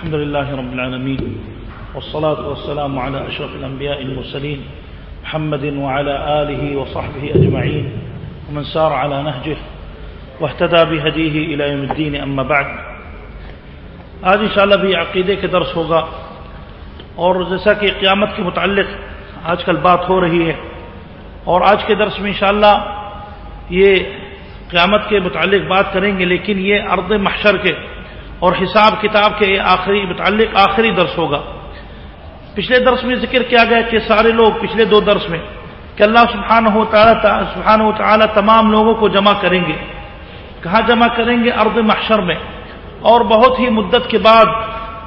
الحمد لله رب العالمين، والصلاة والسلام على أشرف الأنبياء المرسلين محمد وعلى آله وصحبه أجمعين، ومن سار على نهجه واهتدى بهديه إلى يوم الدين، أما بعد. آج انشاءاللہ بھی عقیدے کے درس ہوگا، اور جیسا کہ قیامت کے متعلق آج کل بات ہو رہی ہے، اور آج کے درس میں انشاءاللہ یہ قیامت کے متعلق بات کریں گے، لیکن یہ ارد محشر کے اور حساب کتاب کے آخری متعلق آخری درس ہوگا۔ پچھلے درس میں ذکر کیا گیا کہ سارے لوگ پچھلے دو درس میں کہ اللہ سبحانہ و تعالیٰ سبحانہ و تعالیٰ تمام لوگوں کو جمع کریں گے۔ کہاں جمع کریں گے؟ ارد محشر میں۔ اور بہت ہی مدت کے بعد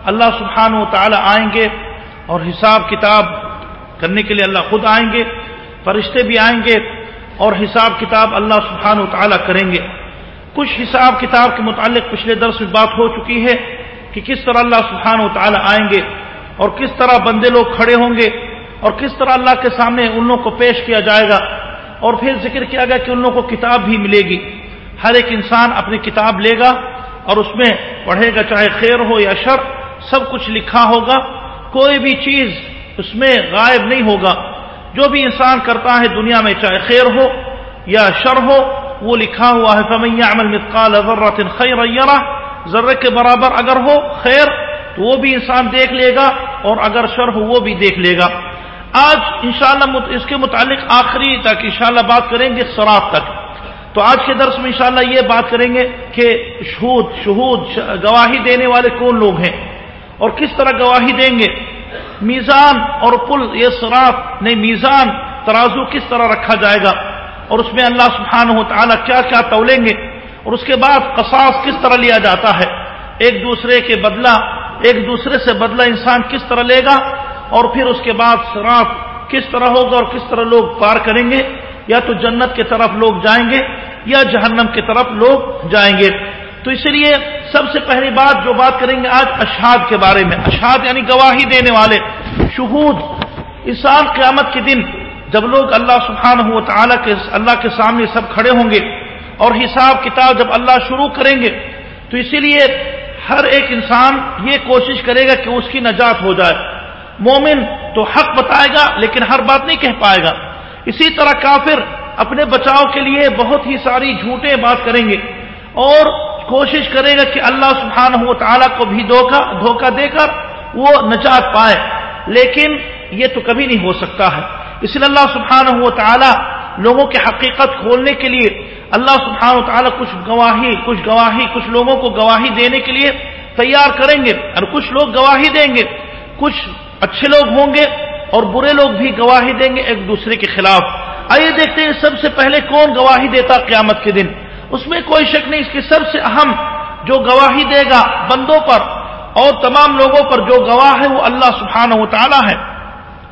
اللہ سبحانہ و تعالیٰ آئیں گے اور حساب کتاب کرنے کے لیے اللہ خود آئیں گے، فرشتے بھی آئیں گے اور حساب کتاب اللہ سبحانہ و تعالیٰ کریں گے۔ کچھ حساب کتاب کے متعلق پچھلے درس میں بات ہو چکی ہے کہ کس طرح اللہ سبحانہ و تعالیٰ آئیں گے اور کس طرح بندے لوگ کھڑے ہوں گے اور کس طرح اللہ کے سامنے ان لوگوں کو پیش کیا جائے گا اور پھر ذکر کیا گیا کہ ان لوگوں کو کتاب بھی ملے گی۔ ہر ایک انسان اپنی کتاب لے گا اور اس میں پڑھے گا چاہے خیر ہو یا شر، سب کچھ لکھا ہوگا۔ کوئی بھی چیز اس میں غائب نہیں ہوگا۔ جو بھی انسان کرتا ہے دنیا میں چاہے خیر ہو یا شر ہو وہ لکھا ہوا ہے فمیہ عمل مثقال ذرۃ خیر ذرے کے برابر اگر ہو خیر، تو وہ بھی انسان دیکھ لے گا اور اگر شر ہو وہ بھی دیکھ لے گا. آج انشاءاللہ اس کے متعلق آخری تک انشاءاللہ بات کریں گے سراب تک. تو آج کے درس میں انشاءاللہ یہ بات کریں گے کہ شہود شہود گواہی دینے والے کون لوگ ہیں اور کس طرح گواہی دیں گے؟ میزان اور پل یہ سراف نہیں، میزان، ترازو کس طرح رکھا جائے گا؟ اور اس میں اللہ سبحانہ و تعالیٰ کیا کیا تولیں گے اور اس کے بعد قصاص کس طرح لیا جاتا ہے ایک دوسرے کے بدلہ، ایک دوسرے سے بدلہ انسان کس طرح لے گا اور پھر اس کے بعد سراف کس طرح ہوگا اور کس طرح لوگ پار کریں گے، یا تو جنت کی طرف لوگ جائیں گے یا جہنم کی طرف لوگ جائیں گے۔ تو اس لیے سب سے پہلی بات جو بات کریں گے آج اشاد کے بارے میں اشاد یعنی گواہی دینے والے، شہود انسان قیامت کے دن جب لوگ اللہ سبحانہ و تعالیٰ کے اللہ کے سامنے سب کھڑے ہوں گے اور حساب کتاب جب اللہ شروع کریں گے، تو اسی لیے ہر ایک انسان یہ کوشش کرے گا کہ اس کی نجات ہو جائے۔ مومن تو حق بتائے گا، لیکن ہر بات نہیں کہہ پائے گا۔ اسی طرح کافر اپنے بچاؤ کے لیے بہت ہی ساری جھوٹیں بات کریں گے۔ اور کوشش کرے گا کہ اللہ سبحانہ و تعالیٰ کو بھی دھوکہ دھوکہ دے کر وہ نجات پائے۔ لیکن یہ تو کبھی نہیں ہو سکتا ہے۔ اس لیے اللہ سبحانہ و تعالیٰ لوگوں کی حقیقت کھولنے کے لیے، اللہ سبحانہ و تعالیٰ کچھ گواہی کچھ گواہی، کچھ لوگوں کو گواہی دینے کے لیے تیار کریں گے اور کچھ لوگ گواہی دیں گے۔ کچھ اچھے لوگ ہوں گے اور برے لوگ بھی گواہی دیں گے ایک دوسرے کے خلاف۔ آئیے دیکھتے ہیں سب سے پہلے کون گواہی دیتا قیامت کے دن۔ اس میں کوئی شک نہیں، اس کی سب سے اہم جو گواہی دے گا بندوں پر اور تمام لوگوں پر جو گواہ ہے وہ اللہ سبحانہ و تعالیٰ ہے۔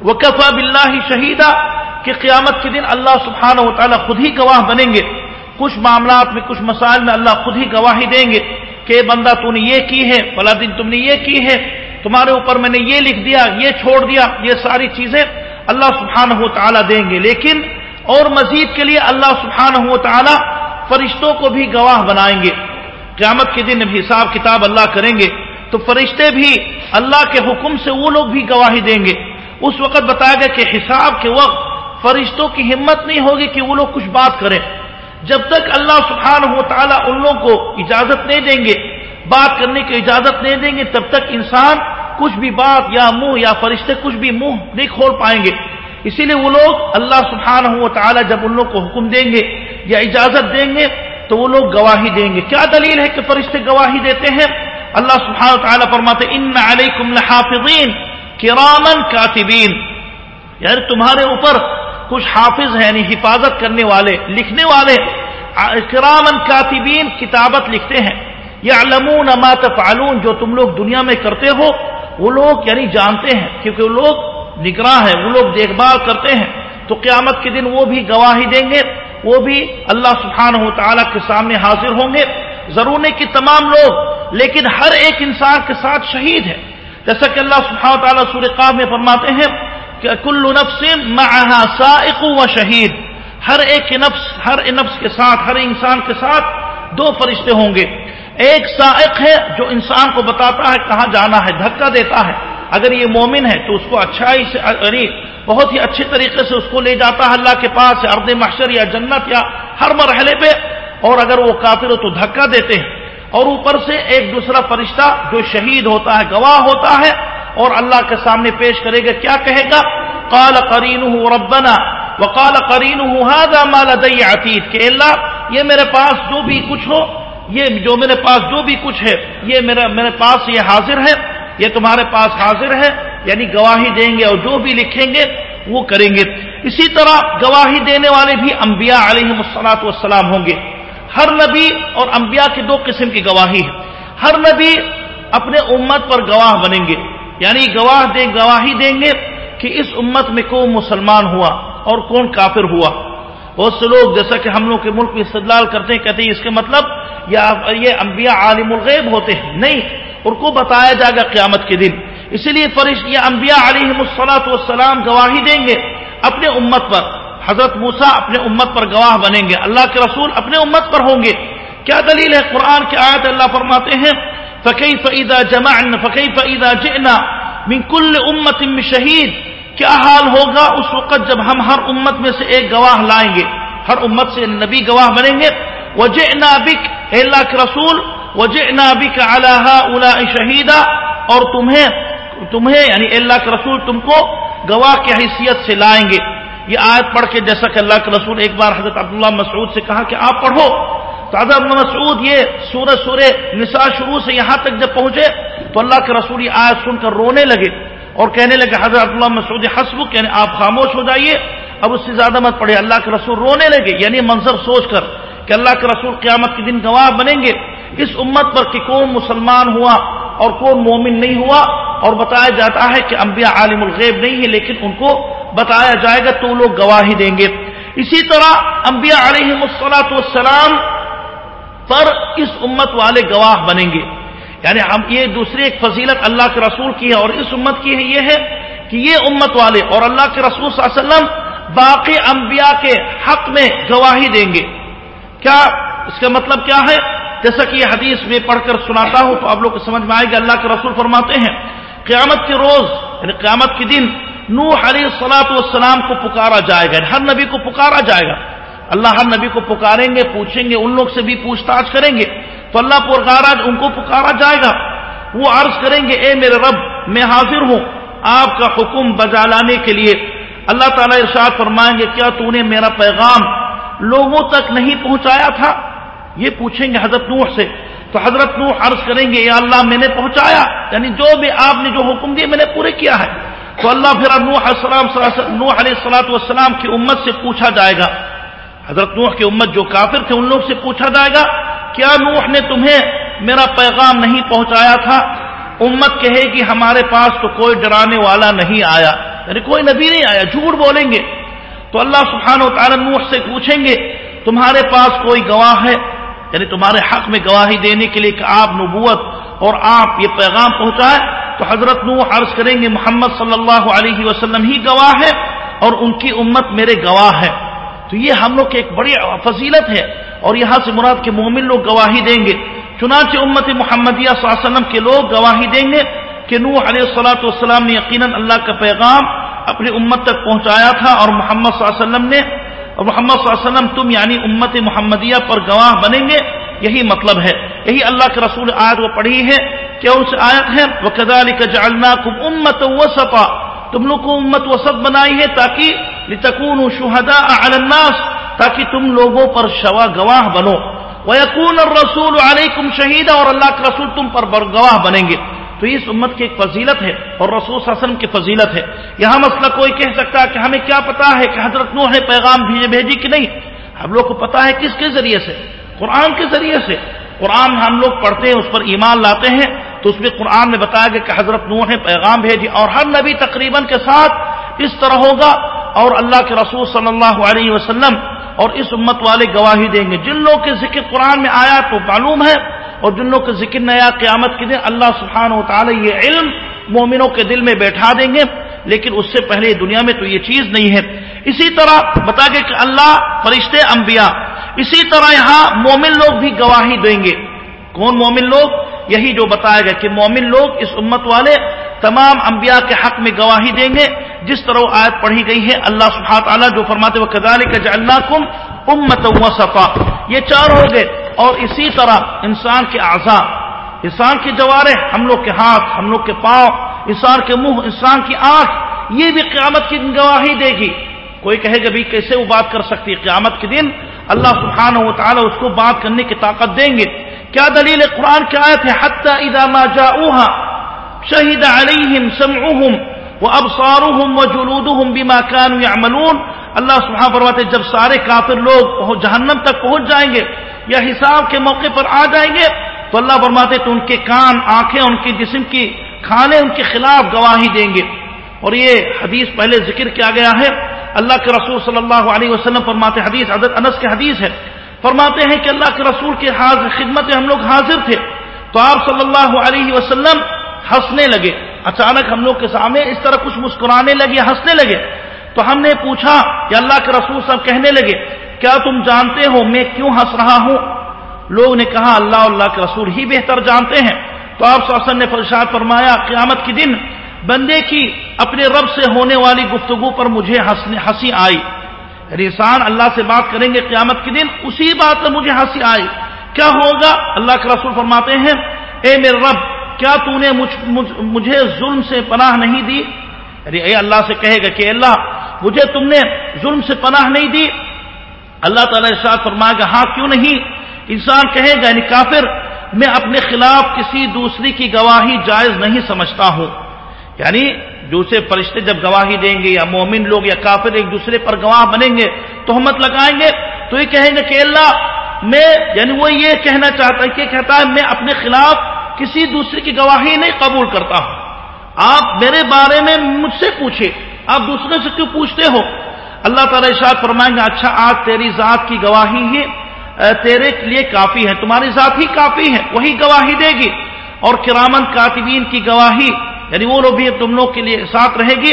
وہ کفا بلّہ شہیدہ کہ قیامت کے دن اللہ سبحانہ و تعالیٰ خود ہی گواہ بنیں گے۔ کچھ معاملات میں، کچھ مسائل میں اللہ خود ہی گواہی دیں گے کہ بندہ تو نے یہ کی ہے فلا دن تم نے یہ کی ہے، تمہارے اوپر میں نے یہ لکھ دیا، یہ چھوڑ دیا، یہ ساری چیزیں اللہ سبحانہ و تعالیٰ دیں گے۔ لیکن اور مزید کے لیے اللہ سبحانہ و تعالیٰ فرشتوں کو بھی گواہ بنائیں گے۔ قیامت کے دن حساب کتاب اللہ کریں گے تو فرشتے بھی اللہ کے حکم سے وہ لوگ بھی گواہی دیں گے۔ اس وقت بتایا گیا کہ حساب کے وقت فرشتوں کی ہمت نہیں ہوگی کہ وہ لوگ کچھ بات کریں۔ جب تک اللہ سبحانہ و تعالیٰ ان لوگوں کو اجازت نہیں دیں گے، بات کرنے کی اجازت نہیں دیں گے، تب تک انسان کچھ بھی بات یا منہ یا فرشتے کچھ بھی منہ نہیں کھول پائیں گے۔ اسی لیے وہ لوگ اللہ سبحانہ و تعالیٰ جب ان لوگ کو حکم دیں گے یا اجازت دیں گے، تو وہ لوگ گواہی دیں گے۔ کیا دلیل ہے کہ فرشتے گواہی دیتے ہیں؟ اللہ سبحانہ و تعالیٰ فرماتے ان علیکم لحافظین کرامن کاتبین۔ یعنی تمہارے اوپر کچھ حافظ ہیں یعنی حفاظت کرنے والے، لکھنے والے۔ کرامن کاتبین کتابت لکھتے ہیں۔ یعلمون ما تفعلون، جو تم لوگ دنیا میں کرتے ہو، وہ لوگ یعنی جانتے ہیں، کیونکہ وہ لوگ نگراں ہیں، وہ لوگ دیکھ بھال کرتے ہیں۔ تو قیامت کے دن وہ بھی گواہی دیں گے، وہ بھی اللہ سبحانہ و تعالیٰ کے سامنے حاضر ہوں گے۔ ضرور نہیں کہ تمام لوگ، لیکن ہر ایک انسان کے ساتھ شہید ہے۔ جیسا کہ اللہ سبحانہ و تعالیٰ سور قاب میں فرماتے ہیں کہ کل نفس معها سائق و شہید۔ ہر ایک نفس، ہر نفس کے ساتھ، ہر انسان کے ساتھ دو فرشتے ہوں گے۔ ایک سائق ہے جو انسان کو بتاتا ہے کہاں جانا ہے، دھکا دیتا ہے۔ اگر یہ مومن ہے تو اس کو اچھائی سے یعنی بہت ہی اچھے طریقے سے اس کو لے جاتا ہے اللہ کے پاس ارد محشر یا جنت یا ہر مرحلے پہ۔ اور اگر وہ کافر ہو تو دھکا دیتے ہیں۔ اور اوپر سے ایک دوسرا فرشتہ جو شہید ہوتا ہے، گواہ ہوتا ہے اور اللہ کے سامنے پیش کرے گا، کیا کہے گا؟ کال کرین ربنا وقال کرین مال دئی کہ اللہ، یہ میرے پاس جو بھی کچھ ہو، یہ جو میرے پاس جو بھی کچھ ہے، یہ میرا، میرے پاس یہ حاضر ہے، یہ تمہارے پاس حاضر ہے یعنی گواہی دیں گے اور جو بھی لکھیں گے، وہ کریں گے۔ اسی طرح گواہی دینے والے بھی انبیاء علیہ مسلاط والسلام ہوں گے۔ ہر نبی اور انبیاء کی دو قسم کی گواہی ہے۔ ہر نبی اپنے امت پر گواہ بنیں گے۔ یعنی گواہ دیں گواہی دیں گے کہ اس امت میں کون مسلمان ہوا اور کون کافر ہوا۔ بہت سے لوگ جیسا کہ ہم لوگ کے ملک میں استدلال کرتے ہیں، کہتے ہیں اس کے مطلب یا یہ انبیاء عالم الغیب ہوتے ہیں۔ نہیں، ان کو بتایا جائے گا قیامت کے دن۔ اسی لیے فرشت یہ انبیاء علیہ مسلاط والسلام گواہی دیں گے اپنے امت پر۔ حضرت موسا اپنے امت پر گواہ بنیں گے۔ اللہ کے رسول اپنے امت پر ہوں گے۔ کیا دلیل ہے قرآن کے آیت اللہ فرماتے ہیں؟ فقی فعیدہ جمع فقی فعیدہ جنا من کل امت شہید کیا حال ہوگا اس وقت جب ہم ہر امت میں سے ایک گواہ لائیں گے؟ ہر امت سے نبی گواہ بنیں گے۔ وجہ نابک اللہ کے رسول وجہ نابک اللہ الا شہیدہ اور تمہیں تمہیں یعنی اللہ کے رسول، تم کو گواہ کی حیثیت سے لائیں گے۔ یہ آیت پڑھ کے جیسا کہ اللہ کے رسول ایک بار حضرت عبداللہ مسعود سے کہا کہ آپ پڑھو، تو حضرت مسعود یہ سورہ سورہ نساء شروع سے یہاں تک جب پہنچے تو اللہ کے رسول یہ آیت سن کر رونے لگے اور کہنے لگے، حضرت عبداللہ مسعود حسب یعنی آپ خاموش ہو جائیے، اب اس سے زیادہ مت پڑھے۔ اللہ کے رسول رونے لگے یعنی منظر سوچ کر کہ اللہ کے رسول قیامت کے دن گواہ بنیں گے۔ اس امت پر کہ کون مسلمان ہوا اور کون مومن نہیں ہوا اور بتایا جاتا ہے کہ انبیاء عالم الغیب نہیں ہے لیکن ان کو بتایا جائے گا تو لوگ گواہی دیں گے۔ اسی طرح انبیاء علیہ مسلاط والسلام پر اس امت والے گواہ بنیں گے۔ یعنی ہم یہ دوسری ایک فضیلت اللہ کے رسول کی ہے اور اس امت کی ہے، یہ ہے کہ یہ امت والے اور اللہ کے رسول صلی اللہ علیہ وسلم باقی انبیاء کے حق میں گواہی دیں گے۔ کیا اس کا مطلب کیا ہے؟ جیسا کہ یہ حدیث میں پڑھ کر سناتا ہوں تو آپ لوگ کو سمجھ میں آئے گا، اللہ کے رسول فرماتے ہیں، قیامت کے روز یعنی قیامت کے دن نوح علیہ السلاط والسلام کو پکارا جائے گا، ہر نبی کو پکارا جائے گا۔ اللہ ہر نبی کو پکاریں گے، پوچھیں گے، ان لوگ سے بھی پوچھ تاچھ کریں گے۔ تو اللہ پرکارا ان کو پکارا جائے گا۔ وہ عرض کریں گے، اے میرے رب، میں حاضر ہوں۔ آپ کا حکم بجا لانے کے لیے۔ اللہ تعالیٰ ارشاد فرمائیں گے، کیا تو نے میرا پیغام لوگوں تک نہیں پہنچایا تھا؟ یہ پوچھیں گے حضرت نوح سے۔ تو حضرت نوح عرض کریں گے، یا اللہ میں نے پہنچایا۔ یعنی جو بھی آپ نے جو حکم دیے میں نے پورے کیا ہے۔ تو اللہ پھر نوح السلام نوح علیہ السلاۃ والسلام کی امت سے پوچھا جائے گا۔ حضرت نوح کی امت جو کافر تھے ان لوگ سے پوچھا جائے گا، کیا نوح نے تمہیں میرا پیغام نہیں پہنچایا تھا؟ امت کہے گی ہمارے پاس تو کوئی ڈرانے والا نہیں آیا۔ یعنی کوئی نبی نہیں آیا، جھوٹ بولیں گے۔ تو اللہ سبحانہ و تعالیٰ نوح سے پوچھیں گے، تمہارے پاس کوئی گواہ ہے؟ یعنی تمہارے حق میں گواہی دینے کے لیے کہ آپ نبوت اور آپ یہ پیغام پہنچائے تو حضرت نو عرض کریں گے، محمد صلی اللہ علیہ وسلم ہی گواہ ہے اور ان کی امت میرے گواہ ہے. تو یہ ہم لوگ کی ایک بڑی فضیلت ہے اور یہاں سے مراد کے مومن لوگ گواہی دیں گے۔ چنانچہ امت محمدیہ صلی اللہ علیہ وسلم کے لوگ گواہی دیں گے کہ نو علیہ السلاۃ والسلام نے یقیناً اللہ کا پیغام اپنی امت تک پہنچایا تھا اور محمد صلی اللہ علیہ وسلم نے، اور محمد صلی اللہ علیہ وسلم تم یعنی امت محمدیہ پر گواہ بنیں گے۔ یہی مطلب ہے۔ یہی اللہ کے رسول آیت وہ پڑھی ہے کیا اس آیت ہے وہ کدالی کا جالنا کم امت وسطا۔ تم لوگ کو امت وسط بنائی ہے تاکہ لتکون شہدا الناس، تاکہ تم لوگوں پر شوا گواہ بنو۔ وہ یقون رسول علیکم شہید اور اللہ کے رسول تم پر گواہ بنیں گے۔ تو اس امت کی ایک فضیلت ہے اور رسول صلی اللہ علیہ وسلم کی فضیلت ہے۔ یہاں مسئلہ کوئی کہہ سکتا ہے کہ ہمیں کیا پتا ہے کہ حضرت نوح نے پیغام بھیجے بھیجی کہ نہیں؟ ہم لوگ کو پتا ہے کس کے ذریعے سے۔ قرآن کے ذریعے سے۔ قرآن ہم لوگ پڑھتے ہیں، اس پر ایمان لاتے ہیں۔ تو اس میں قرآن میں بتایا گیا کہ حضرت نوح نے پیغام بھیجی اور ہر نبی تقریباً کے ساتھ اس طرح ہوگا اور اللہ کے رسول صلی اللہ علیہ وسلم اور اس امت والے گواہی دیں گے۔ جن لوگ کے ذکر قرآن میں آیا تو معلوم ہے اور جن لوگ کا ذکر نیا قیامت کے دن اللہ سبحانہ و تعالی یہ علم مومنوں کے دل میں بیٹھا دیں گے۔ لیکن اس سے پہلے دنیا میں تو یہ چیز نہیں ہے۔ اسی طرح بتا گے کہ اللہ فرشتے انبیاء اسی طرح یہاں مومن لوگ بھی گواہی دیں گے۔ کون مومن لوگ؟ یہی جو بتایا گیا کہ مومن لوگ اس امت والے تمام انبیاء کے حق میں گواہی دیں گے۔ جس طرح وہ آیت پڑھی گئی ہے، اللہ سبحانہ تعالیٰ جو فرماتے وہ کدال کا اللہ کم امت صفا یہ چار ہو گئے۔ اور اسی طرح انسان کے اعضاء، انسان کے جوارے ہم لوگ کے ہاتھ، ہم لوگ کے پاؤں، انسان کے منہ، انسان کی آنکھ، یہ بھی قیامت کی گواہی دے گی۔ کوئی کہے گا بھی کیسے وہ بات کر سکتی ہے؟ قیامت کے دن اللہ سبحانہ و تعالیٰ اس کو بات کرنے کی طاقت دیں گے۔ کیا دلیل قرآن کی آیت ہے؟ حتی اذا ما جاؤوها شہید علیہم سمعهم وابصارهم وجلودهم بما كانوا يعملون اللہ سبحانہ فرماتے جب سارے کافر لوگ جہنم تک پہنچ جائیں گے یا حساب کے موقع پر آ جائیں گے، تو اللہ فرماتے تو ان کے کان، آنکھیں، ان کے جسم کی کھانے، ان کے خلاف گواہی دیں گے۔ اور یہ حدیث پہلے ذکر کیا گیا ہے۔ اللہ کے رسول صلی اللہ علیہ وسلم فرماتے حدیث، حضرت انس کے حدیث ہے۔ فرماتے ہیں کہ اللہ کے رسول کے حاضر خدمت میں ہم لوگ حاضر تھے۔ تو آپ صلی اللہ علیہ وسلم ہنسنے لگے۔ اچانک ہم لوگ کے سامنے اس طرح کچھ مسکرانے لگے، ہنسنے لگے۔ تو ہم نے پوچھا کہ اللہ کے رسول صاحب کہنے لگے، کیا تم جانتے ہو میں کیوں ہنس رہا ہوں؟ لوگ نے کہا، اللہ اللہ کے رسول ہی بہتر جانتے ہیں۔ تو آپ نے فرشاد فرمایا، قیامت کے دن بندے کی اپنے رب سے ہونے والی گفتگو پر مجھے ہنسی آئی۔ یعنی انسان اللہ سے بات کریں گے قیامت کے دن، اسی بات پر مجھے ہنسی آئی۔ کیا ہوگا؟ اللہ کے رسول فرماتے ہیں، اے میرے رب، کیا تو نے مجھے ظلم سے پناہ نہیں دی؟ یعنی اے اللہ سے کہے گا کہ اللہ، مجھے تم نے ظلم سے پناہ نہیں دی۔ اللہ تعالیٰ ارشاد فرمائے گا ہاں کیوں نہیں؟ انسان کہے گا یعنی کافر، میں اپنے خلاف کسی دوسری کی گواہی جائز نہیں سمجھتا ہوں۔ یعنی دوسرے فرشتے جب گواہی دیں گے یا مومن لوگ یا کافر ایک دوسرے پر گواہ بنیں گے، تہمت لگائیں گے، تو یہ کہیں گے کہ اللہ، میں یعنی وہ یہ کہنا چاہتا ہے کہ کہتا ہے، میں اپنے خلاف کسی دوسرے کی گواہی نہیں قبول کرتا ہوں۔ آپ میرے بارے میں مجھ سے پوچھے آپ دوسرے سے کیوں پوچھتے ہو؟ اللہ تعالیٰ اشاد فرمائیں گے اچھا آج تیری ذات کی گواہی ہی تیرے لیے کافی ہے، تمہاری ذات ہی کافی ہے، وہی گواہی دے گی۔ اور کرامن کاتبین کی گواہی یعنی وہ لوگ بھی تم لوگ کے لیے ساتھ رہے گی،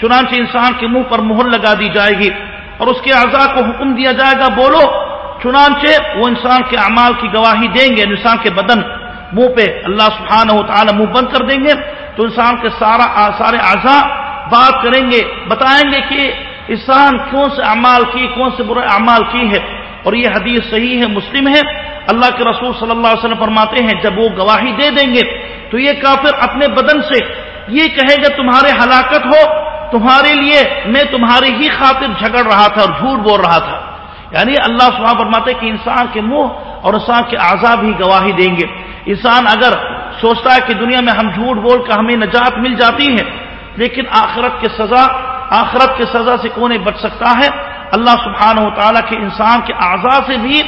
چنانچہ انسان کے منہ پر مہر لگا دی جائے گی اور اس کے اعضاء کو حکم دیا جائے گا، بولو، چنانچہ وہ انسان کے اعمال کی گواہی دیں گے یعنی انسان کے بدن منہ پہ اللہ سبحانہ و تعالی منہ بند کر دیں گے، تو انسان کے سارا سارے اعضاء بات کریں گے، بتائیں گے کہ انسان کون سے اعمال کی، کون سے برے اعمال کی ہے۔ اور یہ حدیث صحیح ہے، مسلم ہے۔ اللہ کے رسول صلی اللہ علیہ وسلم فرماتے ہیں، جب وہ گواہی دے دیں گے تو یہ کافر اپنے بدن سے یہ کہے گا، تمہارے ہلاکت ہو، تمہارے لیے میں تمہاری ہی خاطر جھگڑ رہا تھا اور جھوٹ بول رہا تھا۔ یعنی اللہ سبحانہ فرماتے کہ انسان کے منہ اور انسان کے اعضا بھی گواہی دیں گے۔ انسان اگر سوچتا ہے کہ دنیا میں ہم جھوٹ بول کر ہمیں نجات مل جاتی ہے، لیکن آخرت کے سزا، آخرت کے سزا سے کون بچ سکتا ہے؟ اللہ سبحانہ و تعالیٰ کے انسان کے اعضاء سے بھی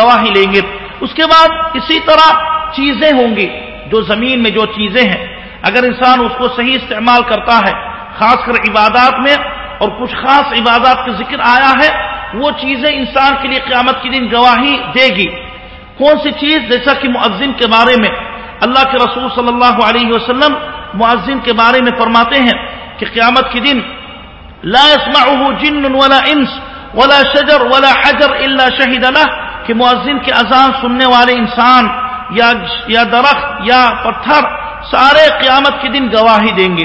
گواہی لیں گے۔ اس کے بعد اسی طرح چیزیں ہوں گی جو زمین میں جو چیزیں ہیں۔ اگر انسان اس کو صحیح استعمال کرتا ہے، خاص کر عبادات میں، اور کچھ خاص عبادات کا ذکر آیا ہے، وہ چیزیں انسان کے لیے قیامت کے دن گواہی دے گی۔ کون سی چیز؟ جیسا کہ معذن کے بارے میں اللہ کے رسول صلی اللہ علیہ وسلم معذن کے بارے میں فرماتے ہیں کہ قیامت کے دن لا يسمعه جن ولا انس ولا شجر ولا حجر الا شهد له کہ معذن کے اذان سننے والے انسان یا یا درخت یا پتھر سارے قیامت کے دن گواہی دیں گے۔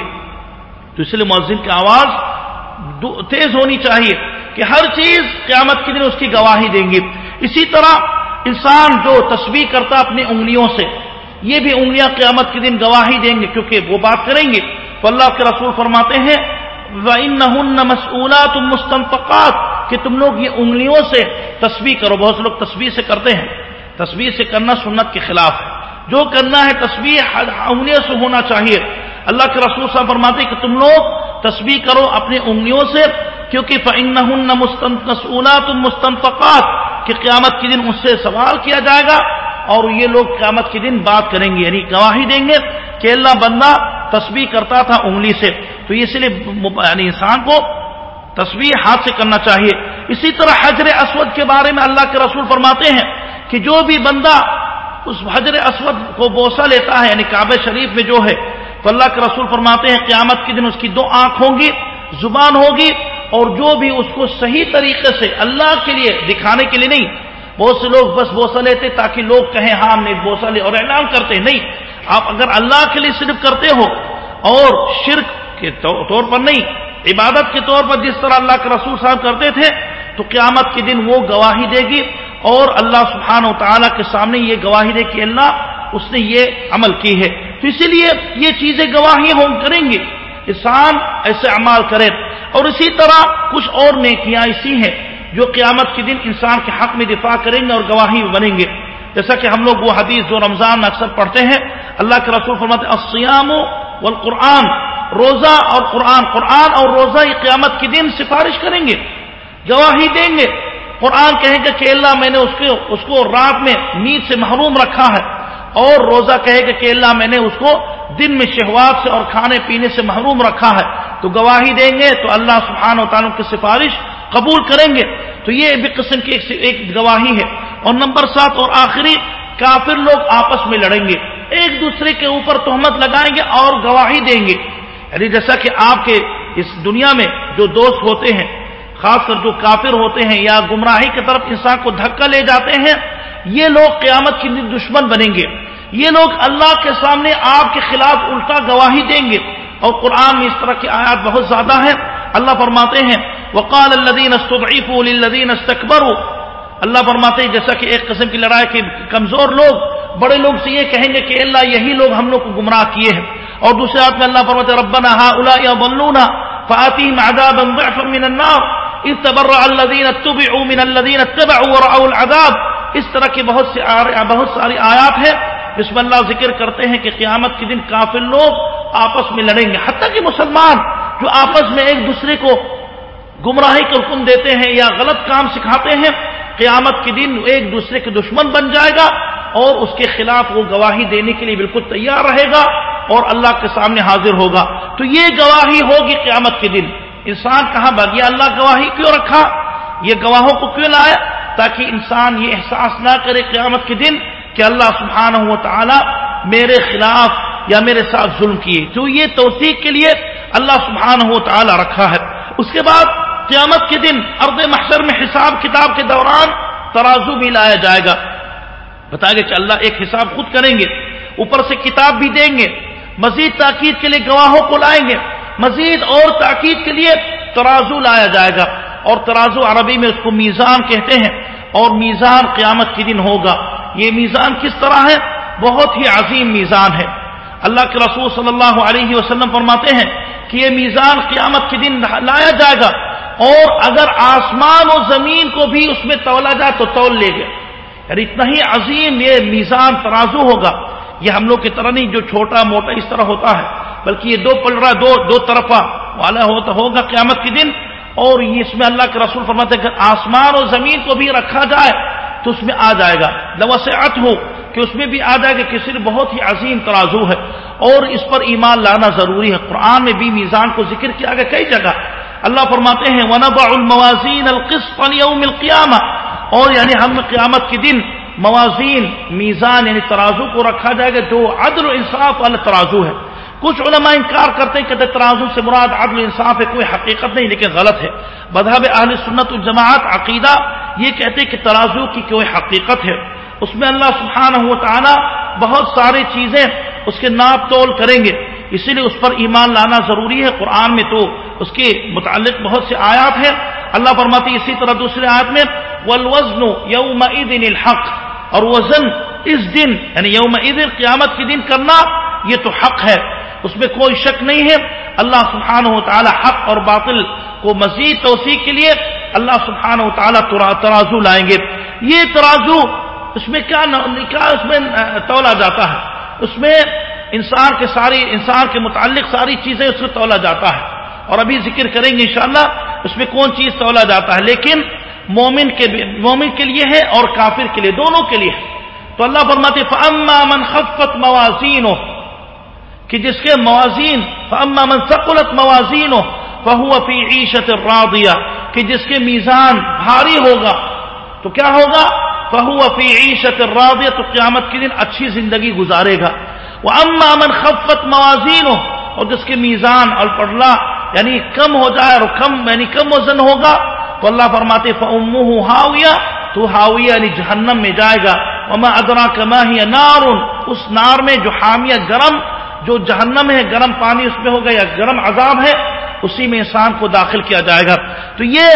تو اس لیے معذن کی آواز تیز ہونی چاہیے کہ ہر چیز قیامت کے دن اس کی گواہی دیں گے۔ اسی طرح انسان جو تصویر کرتا اپنی انگلیوں سے، یہ بھی انگلیاں قیامت کے دن گواہی دیں گے کیونکہ وہ بات کریں گے۔ تو اللہ کے رسول فرماتے ہیں وَإِنَّهُنَّ مَسْئُولَاتٌ مُسْتَنْفَقَاتٌ کہ تم لوگ یہ انگلیوں سے تصویر کرو، بہت سے لوگ تصویر سے کرتے ہیں۔ تصویر سے کرنا سنت کے خلاف ہے۔ جو کرنا ہے تصویر انگلیوں سے ہونا چاہیے۔ اللہ کے رسول صاحب فرماتے کہ تم لوگ تصویر کرو اپنی انگلیوں سے، کیونکہ فَإِنَّهُنَّ مُسْتَنْفَقَاتٌ مُسْتَنْفَقَاتٌ کہ قیامت کے دن اس سے سوال کیا جائے گا۔ اور یہ لوگ قیامت کے دن بات کریں گے یعنی گواہی دیں گے کہ اللہ بندہ تصویر کرتا تھا انگلی سے۔ تو اس لیے یعنی انسان کو تصویر ہاتھ سے کرنا چاہیے۔ اسی طرح حجر اسود کے بارے میں اللہ کے رسول فرماتے ہیں کہ جو بھی بندہ اس حجر اسود کو بوسا لیتا ہے یعنی کعبہ شریف میں جو ہے، تو اللہ کے رسول فرماتے ہیں قیامت کے دن اس کی دو آنکھ ہوں گی، زبان ہوگی اور جو بھی اس کو صحیح طریقے سے اللہ کے لیے دکھانے کے لیے نہیں بہت سے لوگ بس بوسا لیتے تاکہ لوگ کہیں ہاں ہم نے بوسا لے اور اعلان کرتے نہیں، آپ اگر اللہ کے لیے صرف کرتے ہو اور شرک کے طور پر نہیں، عبادت کے طور پر جس طرح اللہ کے رسول صاحب کرتے تھے، تو قیامت کے دن وہ گواہی دے گی اور اللہ سبحانہ و تعالیٰ کے سامنے یہ گواہی دے کہ اللہ اس نے یہ عمل کی ہے۔ تو اسی لیے یہ چیزیں گواہی ہم کریں گے۔ انسان ایسے عمال کرے اور اسی طرح کچھ اور نیکیاں ایسی ہیں۔ جو قیامت کے دن انسان کے حق میں دفاع کریں گے اور گواہی بنیں گے۔ جیسا کہ ہم لوگ وہ حدیث جو رمضان میں اکثر پڑھتے ہیں، اللہ کے رسول فرماتے السیام والقرآن، روزہ اور قرآن قرآن اور روزہ یہ قیامت کے دن سفارش کریں گے، گواہی دیں گے۔ قرآن کہیں گے کہ اللہ میں نے اس کو اس کو رات میں نیند سے محروم رکھا ہے، اور روزہ کہے گا کہ اللہ میں نے اس کو دن میں شہوات سے اور کھانے پینے سے محروم رکھا ہے۔ تو گواہی دیں گے تو اللہ سبحانہ و تعالیٰ کی سفارش قبول کریں گے، تو یہ بھی قسم کی ایک گواہی ہے۔ اور نمبر سات اور آخری، کافر لوگ آپس میں لڑیں گے۔ ایک دوسرے کے اوپر تہمت لگائیں گے اور گواہی دیں گے۔ یعنی جیسا کہ آپ کے اس دنیا میں جو دوست ہوتے ہیں، خاص کر جو کافر ہوتے ہیں یا گمراہی کی طرف انسان کو دھکا لے جاتے ہیں، یہ لوگ قیامت کے دشمن بنیں گے۔ یہ لوگ اللہ کے سامنے آپ کے خلاف الٹا گواہی دیں گے۔ اور قرآن میں اس طرح کی آیات بہت زیادہ ہیں۔ اللہ فرماتے ہیں، وقال الدین للذین استکبروا اللہ فرماتے ہیں، جیسا کہ ایک قسم کی لڑائی کے کمزور لوگ، بڑے لوگ سے یہ کہیں گے کہ اللہ، یہی لوگ ہم لوگ کو گمراہ کیے ہیں۔ اور دوسرے ہاتھ میں اللہ فرماتے ربنا هؤلاء ضلونا فآتيهم عذابا ضعفا من النار۔ اذ تبرع الذين اتبعوا من الذين اتبعوا ورأوا العذاب۔ اس طرح کی بہت سی بہت ساری آیات ہیں، جس میں اللہ ذکر کرتے ہیں کہ قیامت کے دن کافر لوگ آپس میں لڑیں گے۔ حتیٰ کہ مسلمان جو آپس میں ایک دوسرے کو گمراہی کا حکم دیتے ہیں یا غلط کام سکھاتے ہیں، قیامت کے دن ایک دوسرے کے دشمن بن جائے گا اور اس کے خلاف وہ گواہی دینے کے لیے بالکل تیار رہے گا اور اللہ کے سامنے حاضر ہوگا۔ تو یہ گواہی ہوگی قیامت کے دن۔ انسان کہاں بھاگیا؟ اللہ گواہی کیوں رکھا؟ یہ گواہوں کو کیوں لایا؟ تاکہ انسان یہ احساس نہ کرے قیامت کے دن کہ اللہ سبحانہ و تعالی میرے خلاف یا میرے ساتھ ظلم کیے۔ تو یہ توثیق کے لیے اللہ سبحانہ و تعالی رکھا ہے۔ اس کے بعد قیامت کے دن ارد محشر میں حساب کتاب کے دوران ترازو بھی لایا جائے گا۔ بتائیں گے کہ اللہ ایک حساب خود کریں گے، اوپر سے کتاب بھی دیں گے، مزید تاکید کے لیے گواہوں کو لائیں گے، مزید اور تاکید کے لیے ترازو لایا جائے گا۔ اور ترازو عربی میں اس کو میزان کہتے ہیں۔ اور میزان قیامت کے دن ہوگا۔ یہ میزان کس طرح ہے؟ بہت ہی عظیم میزان ہے۔ اللہ کے رسول صلی اللہ علیہ وسلم فرماتے ہیں کہ یہ میزان قیامت کے دن لایا جائے گا اور اگر آسمان و زمین کو بھی اس میں تولا جائے تو تول لے گا یعنی اتنا ہی عظیم یہ میزان ترازو ہوگا۔ یہ ہم لوگ کی طرح نہیں جو چھوٹا موٹا اس طرح ہوتا ہے، بلکہ یہ دو پلڑا، دو دو طرفہ والا ہوتا، ہوگا قیامت کے دن۔ اور یہ اس میں اللہ کے رسول فرماتے ہیں آسمان اور زمین کو بھی رکھا جائے تو اس میں آ جائے گا۔ ات ہو کہ اس میں بھی آ جائے گا کہ بہت ہی عظیم ترازو ہے اور اس پر ایمان لانا ضروری ہے۔ قرآن میں بھی میزان کو ذکر کیا گیا کئی جگہ۔ اللہ فرماتے ہیں الموازین القیامہ اور یعنی ہم قیامت کے دن موازین، میزان یعنی ترازو کو رکھا جائے گا جو عدل و انصاف والا ترازو ہے۔ کچھ علماء انکار کرتے ہیں کہ ترازو سے مراد عدل و انصاف ہے، کوئی حقیقت نہیں، لیکن غلط ہے۔ مذہب اہل سنت الجماعت عقیدہ یہ کہتے ہیں کہ ترازو کی کوئی حقیقت ہے۔ اس میں اللہ سبحانہ و تعالی بہت ساری چیزیں اس کے ناپ تول کریں گے۔ اسی لیے اس پر ایمان لانا ضروری ہے۔ قرآن میں تو اس کے متعلق بہت سے آیات ہیں۔ اللہ فرماتی اسی طرح دوسرے آیات میں، والوزن یوم الحق۔ اور وزن اس دن یعنی یوم عید قیامت کے دن کرنا، یہ تو حق ہے۔ اس میں کوئی شک نہیں ہے۔ اللہ سبحانہ و تعالی حق اور باطل کو مزید توسیع کے لیے اللہ سبحانہ و تعالی ترازو لائیں گے۔ یہ ترازو اس میں کیا کیا اس میں تولا جاتا ہے؟ اس میں انسان کے ساری انسان کے متعلق ساری چیزیں اس میں تولا جاتا ہے۔ اور ابھی ذکر کریں گے انشاءاللہ اس میں کون چیز تولا جاتا ہے۔ لیکن مومن کے مومن کے لیے ہے اور کافر کے لیے، دونوں کے لیے ہے۔ تو اللہ فرماتے فاما من خفت موازین ہو کہ جس کے موازین فاما من ثقلت موازین ہو فہو فی عیشت راضیہ کہ جس کے میزان بھاری ہوگا تو کیا ہوگا؟ فہو فی عیشت راضیہ تو قیامت کے دن اچھی زندگی گزارے گا۔ وہ اما من خفت موازین ہو اور جس کے میزان الپڑلا یعنی کم ہو جائے اور کم یعنی کم وزن ہوگا، تو اللہ فرماتے فمہ ہاویہ تو ہاویہ یعنی جہنم میں جائے گا۔ وما ادرا کما ہی نار، اس نار میں جو حامیہ گرم، جو جہنم ہے، گرم پانی اس میں ہوگا یا گرم عذاب ہے، اسی میں انسان کو داخل کیا جائے گا۔ تو یہ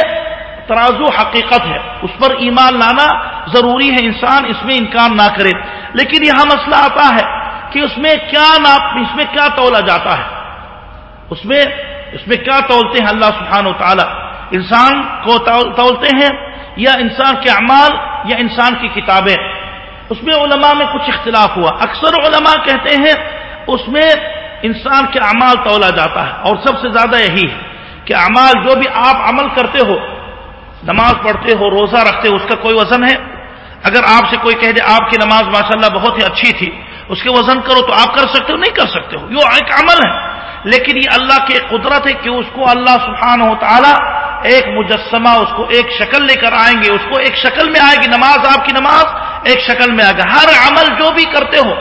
ترازو حقیقت ہے۔ اس پر ایمان لانا ضروری ہے۔ انسان اس میں انکار نہ کرے۔ لیکن یہاں مسئلہ آتا ہے کہ اس میں کیا ناپ اس میں کیا تولا جاتا ہے۔ اس میں اس میں کیا تولتے ہیں اللہ سبحانہ و تعالی انسان کو تولتے ہیں یا انسان کے اعمال یا انسان کی کتابیں؟ اس میں علماء میں کچھ اختلاف ہوا۔ اکثر علماء کہتے ہیں اس میں انسان کے اعمال تولا جاتا ہے۔ اور سب سے زیادہ یہی ہے کہ اعمال جو بھی آپ عمل کرتے ہو نماز پڑھتے ہو، روزہ رکھتے ہو، اس کا کوئی وزن ہے؟ اگر آپ سے کوئی کہہ دے آپ کی نماز ماشاءاللہ بہت ہی اچھی تھی، اس کے وزن کرو تو آپ کر سکتے ہو، نہیں کر سکتے ہو، یہ ایک عمل ہے۔ لیکن یہ اللہ کی قدرت ہے کہ اس کو اللہ سبحانہ ہو تعالیٰ ایک مجسمہ، اس کو ایک شکل لے کر آئیں گے، اس کو ایک شکل میں آئے گی، نماز آپ کی نماز ایک شکل میں آئے گا۔ ہر عمل جو بھی کرتے ہو،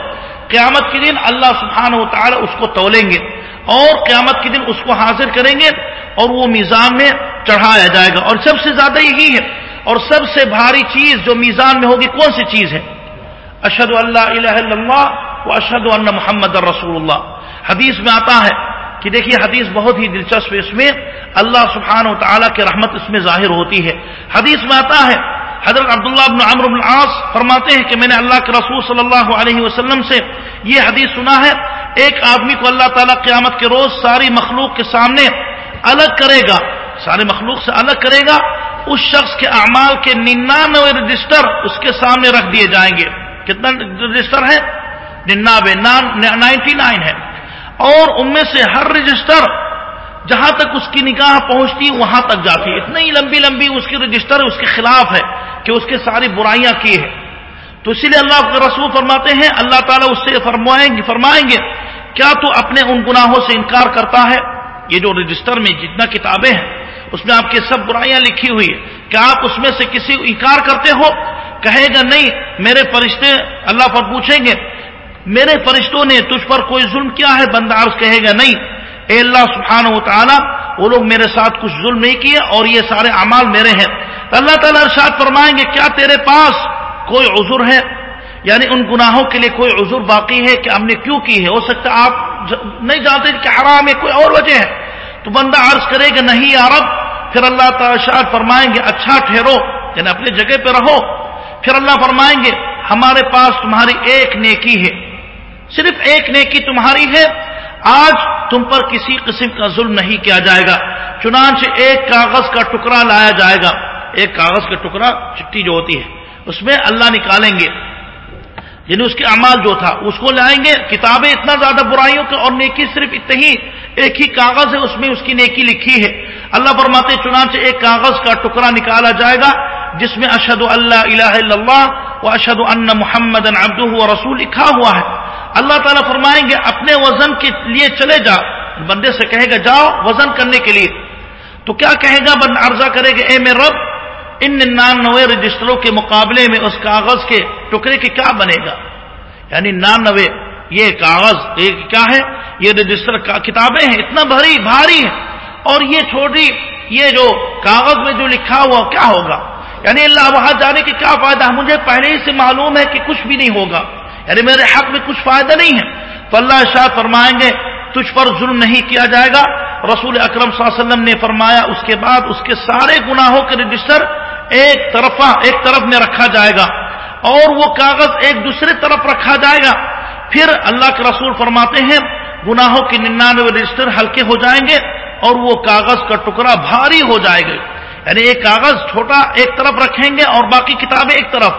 قیامت کے دن اللہ سبحانہ و تعالیٰ اس کو تولیں گے۔ اور قیامت کے دن اس کو حاضر کریں گے اور وہ میزان میں چڑھایا جائے گا اور سب سے زیادہ یہی ہے اور سب سے بھاری چیز جو میزان میں ہوگی کون سی چیز ہے؟ اشد اللہ الہ اللہ و اشد اللہ محمد رسول اللہ۔ حدیث میں آتا ہے کہ دیکھیے حدیث بہت ہی دلچسپ ہے اس میں۔ اللہ سبحانہ و تعالیٰ کی رحمت اس میں ظاہر ہوتی ہے۔ حدیث میں آتا ہے حضرت عبداللہ بن عمر بن العاص فرماتے ہیں کہ میں نے اللہ کے رسول صلی اللہ علیہ وسلم سے یہ حدیث سنا ہے، ایک آدمی کو اللہ تعالیٰ قیامت کے روز ساری مخلوق کے سامنے الگ کرے گا سارے مخلوق سے الگ کرے گا، اس شخص کے اعمال کے ننانوے رجسٹر اس کے سامنے رکھ دیے جائیں گے۔ کتنا رجسٹر ہے؟ ننانوے نائنٹی نائن ہے۔ اور ان میں سے ہر رجسٹر جہاں تک اس کی نگاہ پہنچتی وہاں تک جاتی ہے۔ اتنی لمبی لمبی اس کی رجسٹر، اس کے خلاف ہے کہ اس کے ساری برائیاں کی ہے تو اسی لیے اللہ کے رسول فرماتے ہیں، اللہ تعالیٰ اس سے فرمائیں گے فرمائیں گے، کیا تو اپنے ان گناہوں سے انکار کرتا ہے؟ یہ جو رجسٹر میں جتنا کتابیں ہیں، اس میں آپ کی سب برائیاں لکھی ہوئی ہے کیا آپ اس میں سے کسی انکار کرتے ہو؟ کہے گا، نہیں، میرے فرشتے اللہ پر پوچھیں گے، میرے فرشتوں نے تجھ پر کوئی ظلم کیا ہے؟ بندہ عرض کہے گا، نہیں اے اللہ سبحانہ و تعالیٰ وہ لوگ میرے ساتھ کچھ ظلم نہیں کیے اور یہ سارے اعمال میرے ہیں۔ تو اللہ تعالیٰ ارشاد فرمائیں گے، کیا تیرے پاس کوئی عذر ہے؟ یعنی ان گناہوں کے لیے کوئی عذر باقی ہے کہ ہم نے کیوں کی ہے؟ ہو سکتا آپ نہیں جانتے کہ حرام ہے، کوئی اور وجہ ہے۔ تو بندہ عرض کرے گا نہیں عرب پھر اللہ تعالیٰ ارشاد فرمائیں گے اچھا ٹھہرو یعنی اپنی جگہ پہ رہو۔ پھر اللہ فرمائیں گے، ہمارے پاس تمہاری ایک نیکی ہے۔ صرف ایک نیکی تمہاری ہے آج تم پر کسی قسم کا ظلم نہیں کیا جائے گا۔ چنانچہ ایک کاغذ کا ٹکڑا لایا جائے گا۔ ایک کاغذ کا ٹکڑا چٹی جو ہوتی ہے۔ اس میں اللہ نکالیں گے۔ یعنی اس کے اعمال جو تھا، اس کو لائیں گے۔ کتابیں اتنا زیادہ برائیوں کے اور نیکی صرف اتنی ہی، ایک ہی کاغذ ہے، اس میں اس کی نیکی لکھی ہے۔ اللہ فرماتے چنانچہ ایک کاغذ کا ٹکڑا نکالا جائے گا، جس میں اشد اللہ الہ الا اللہ و اشد ان محمد و رسول لکھا ہوا ہے۔ اللہ تعالیٰ فرمائیں گے، اپنے وزن کے لیے چلے جا۔ بندے سے کہے گا، جاؤ وزن کرنے کے لیے۔ تو کیا کہے گا؟ بند عرضہ کرے گا، اے میں رب، ان ننانوے رجسٹروں کے مقابلے میں اس کاغذ کے ٹکڑے کے کیا بنے گا؟ یعنی ننانوے، یہ کاغذ، یہ کیا ہے؟ یہ رجسٹر کتابیں ہیں، اتنا بھاری بھاری ہے اور یہ چھوٹی، یہ جو کاغذ میں جو لکھا ہوا، کیا ہوگا؟ یعنی اللہ وہاں جانے کے کیا فائدہ؟ مجھے پہلے ہی سے معلوم ہے کہ کچھ بھی نہیں ہوگا۔ یعنی میرے حق میں کچھ فائدہ نہیں ہے۔ تو اللہ شاہ فرمائیں گے، تجھ پر ظلم نہیں کیا جائے گا۔ رسول اکرم صلی اللہ علیہ وسلم نے فرمایا، اس کے بعد اس کے سارے گناہوں کے رجسٹر ایک طرفہ، ایک طرف میں رکھا جائے گا۔ اور وہ کاغذ ایک دوسرے طرف رکھا جائے گا۔ پھر اللہ کے رسول فرماتے ہیں، گناہوں کے ننانوے رجسٹر ہلکے ہو جائیں گے اور وہ کاغذ کا ٹکڑا بھاری ہو جائے گا۔ یعنی ایک کاغذ چھوٹا ایک طرف رکھیں گے اور باقی کتابیں ایک طرف۔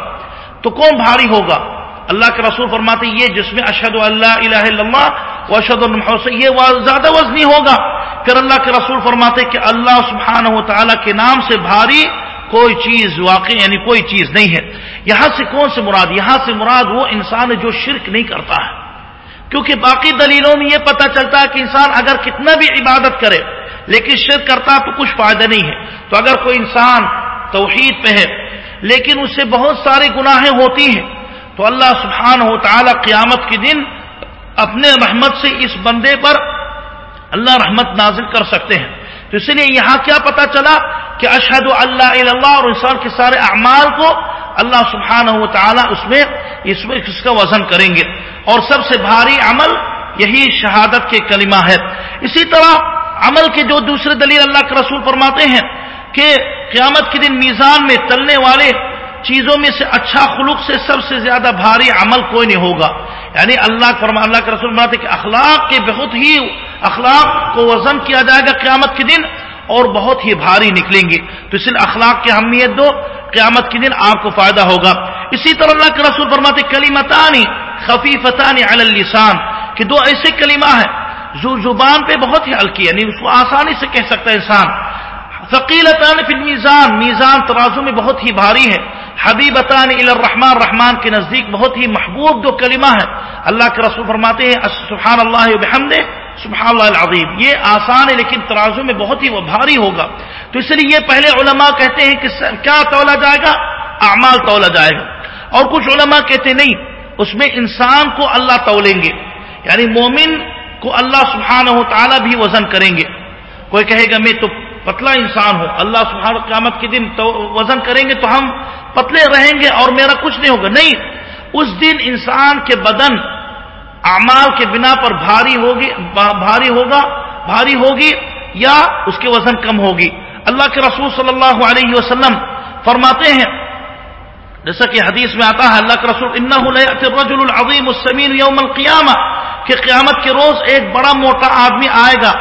تو کون بھاری ہوگا؟ اللہ کے رسول فرماتے یہ جس میں اشد اللہ الہ اللہ و اشد الحسن یہ زیادہ وزنی ہوگا۔ پھر اللہ کے رسول فرماتے کہ اللہ سبحانہ و تعالیٰ کے نام سے بھاری کوئی چیز واقع یعنی کوئی چیز نہیں ہے۔ یہاں سے کون سے مراد؟ یہاں سے مراد وہ انسان جو شرک نہیں کرتا ہے۔ کیونکہ باقی دلیلوں میں یہ پتہ چلتا ہے کہ انسان اگر کتنا بھی عبادت کرے، لیکن شرک کرتا تو کچھ فائدہ نہیں ہے۔ تو اگر کوئی انسان توحید پہ ہے، لیکن اس سے بہت ساری گناہیں ہوتی ہیں تو اللہ سبحانہ ہو تعالی قیامت کے دن اپنے رحمت سے اس بندے پر اللہ رحمت نازل کر سکتے ہیں۔ تو اس لیے یہاں کیا پتا چلا کہ اشہد اللہ اللہ اور انسان کے سارے اعمال کو اللہ سبحانہ و تعالیٰ اس میں اس میں اس کا وزن کریں گے۔ اور سب سے بھاری عمل یہی شہادت کے کلمہ ہے۔ اسی طرح عمل کے جو دوسرے دلیل اللہ کے رسول فرماتے ہیں کہ قیامت کے دن میزان میں تلنے والے چیزوں میں سے اچھا خلوق سے سب سے زیادہ بھاری عمل کوئی نہیں ہوگا۔ یعنی اللہ فرما اللہ کے رسول فرماتے کہ اخلاق کے بہت ہی اخلاق کو وزن کیا جائے گا قیامت کے دن اور بہت ہی بھاری نکلیں گے۔ تو اس لیے اخلاق کی اہمیت دو، قیامت کے دن آپ کو فائدہ ہوگا۔ اسی طرح اللہ کے رسول فرماتے کلیمتانی خفیفتانی علی اللسان، کہ دو ایسے کلمہ ہیں، جو زبان پہ بہت ہی ہلکی یعنی اس کو آسانی سے کہہ سکتا ہے انسان۔ ثقیلتان فی المیزان، میزان ترازو میں بہت ہی بھاری ہے حبیبتان الی الرحمن، رحمان کے نزدیک بہت ہی محبوب دو کلمہ ہے۔ اللہ کے رسول فرماتے ہیں سبحان اللہ بحمد سبحان اللہ العظیم. یہ آسان ہے، لیکن ترازو میں بہت ہی وہ بھاری ہوگا۔ تو اس لیے یہ پہلے علماء کہتے ہیں کہ کیا تولا جائے گا؟ اعمال تولا جائے گا۔ اور کچھ علماء کہتے نہیں، اس میں انسان کو اللہ تولیں گے۔ یعنی مومن کو اللہ سبحانہ و تعالیٰ بھی وزن کریں گے۔ کوئی کہے گا، میں تو پتلا انسان ہوں اللہ سبحانہ قیامت کے دن تو وزن کریں گے تو ہم پتلے رہیں گے اور میرا کچھ نہیں ہوگا۔ نہیں، اس دن انسان کے بدن اعمال کے بنا پر بھاری ہوگی، بھاری ہوگا، بھاری ہوگی یا اس کے وزن کم ہوگی۔ اللہ کے رسول صلی اللہ علیہ وسلم فرماتے ہیں، جیسا کہ حدیث میں آتا ہے، اللہ کے رسول الرجل العظیم السمین یوم القیامہ، کہ قیامت کے روز ایک بڑا موٹا آدمی آئے گا۔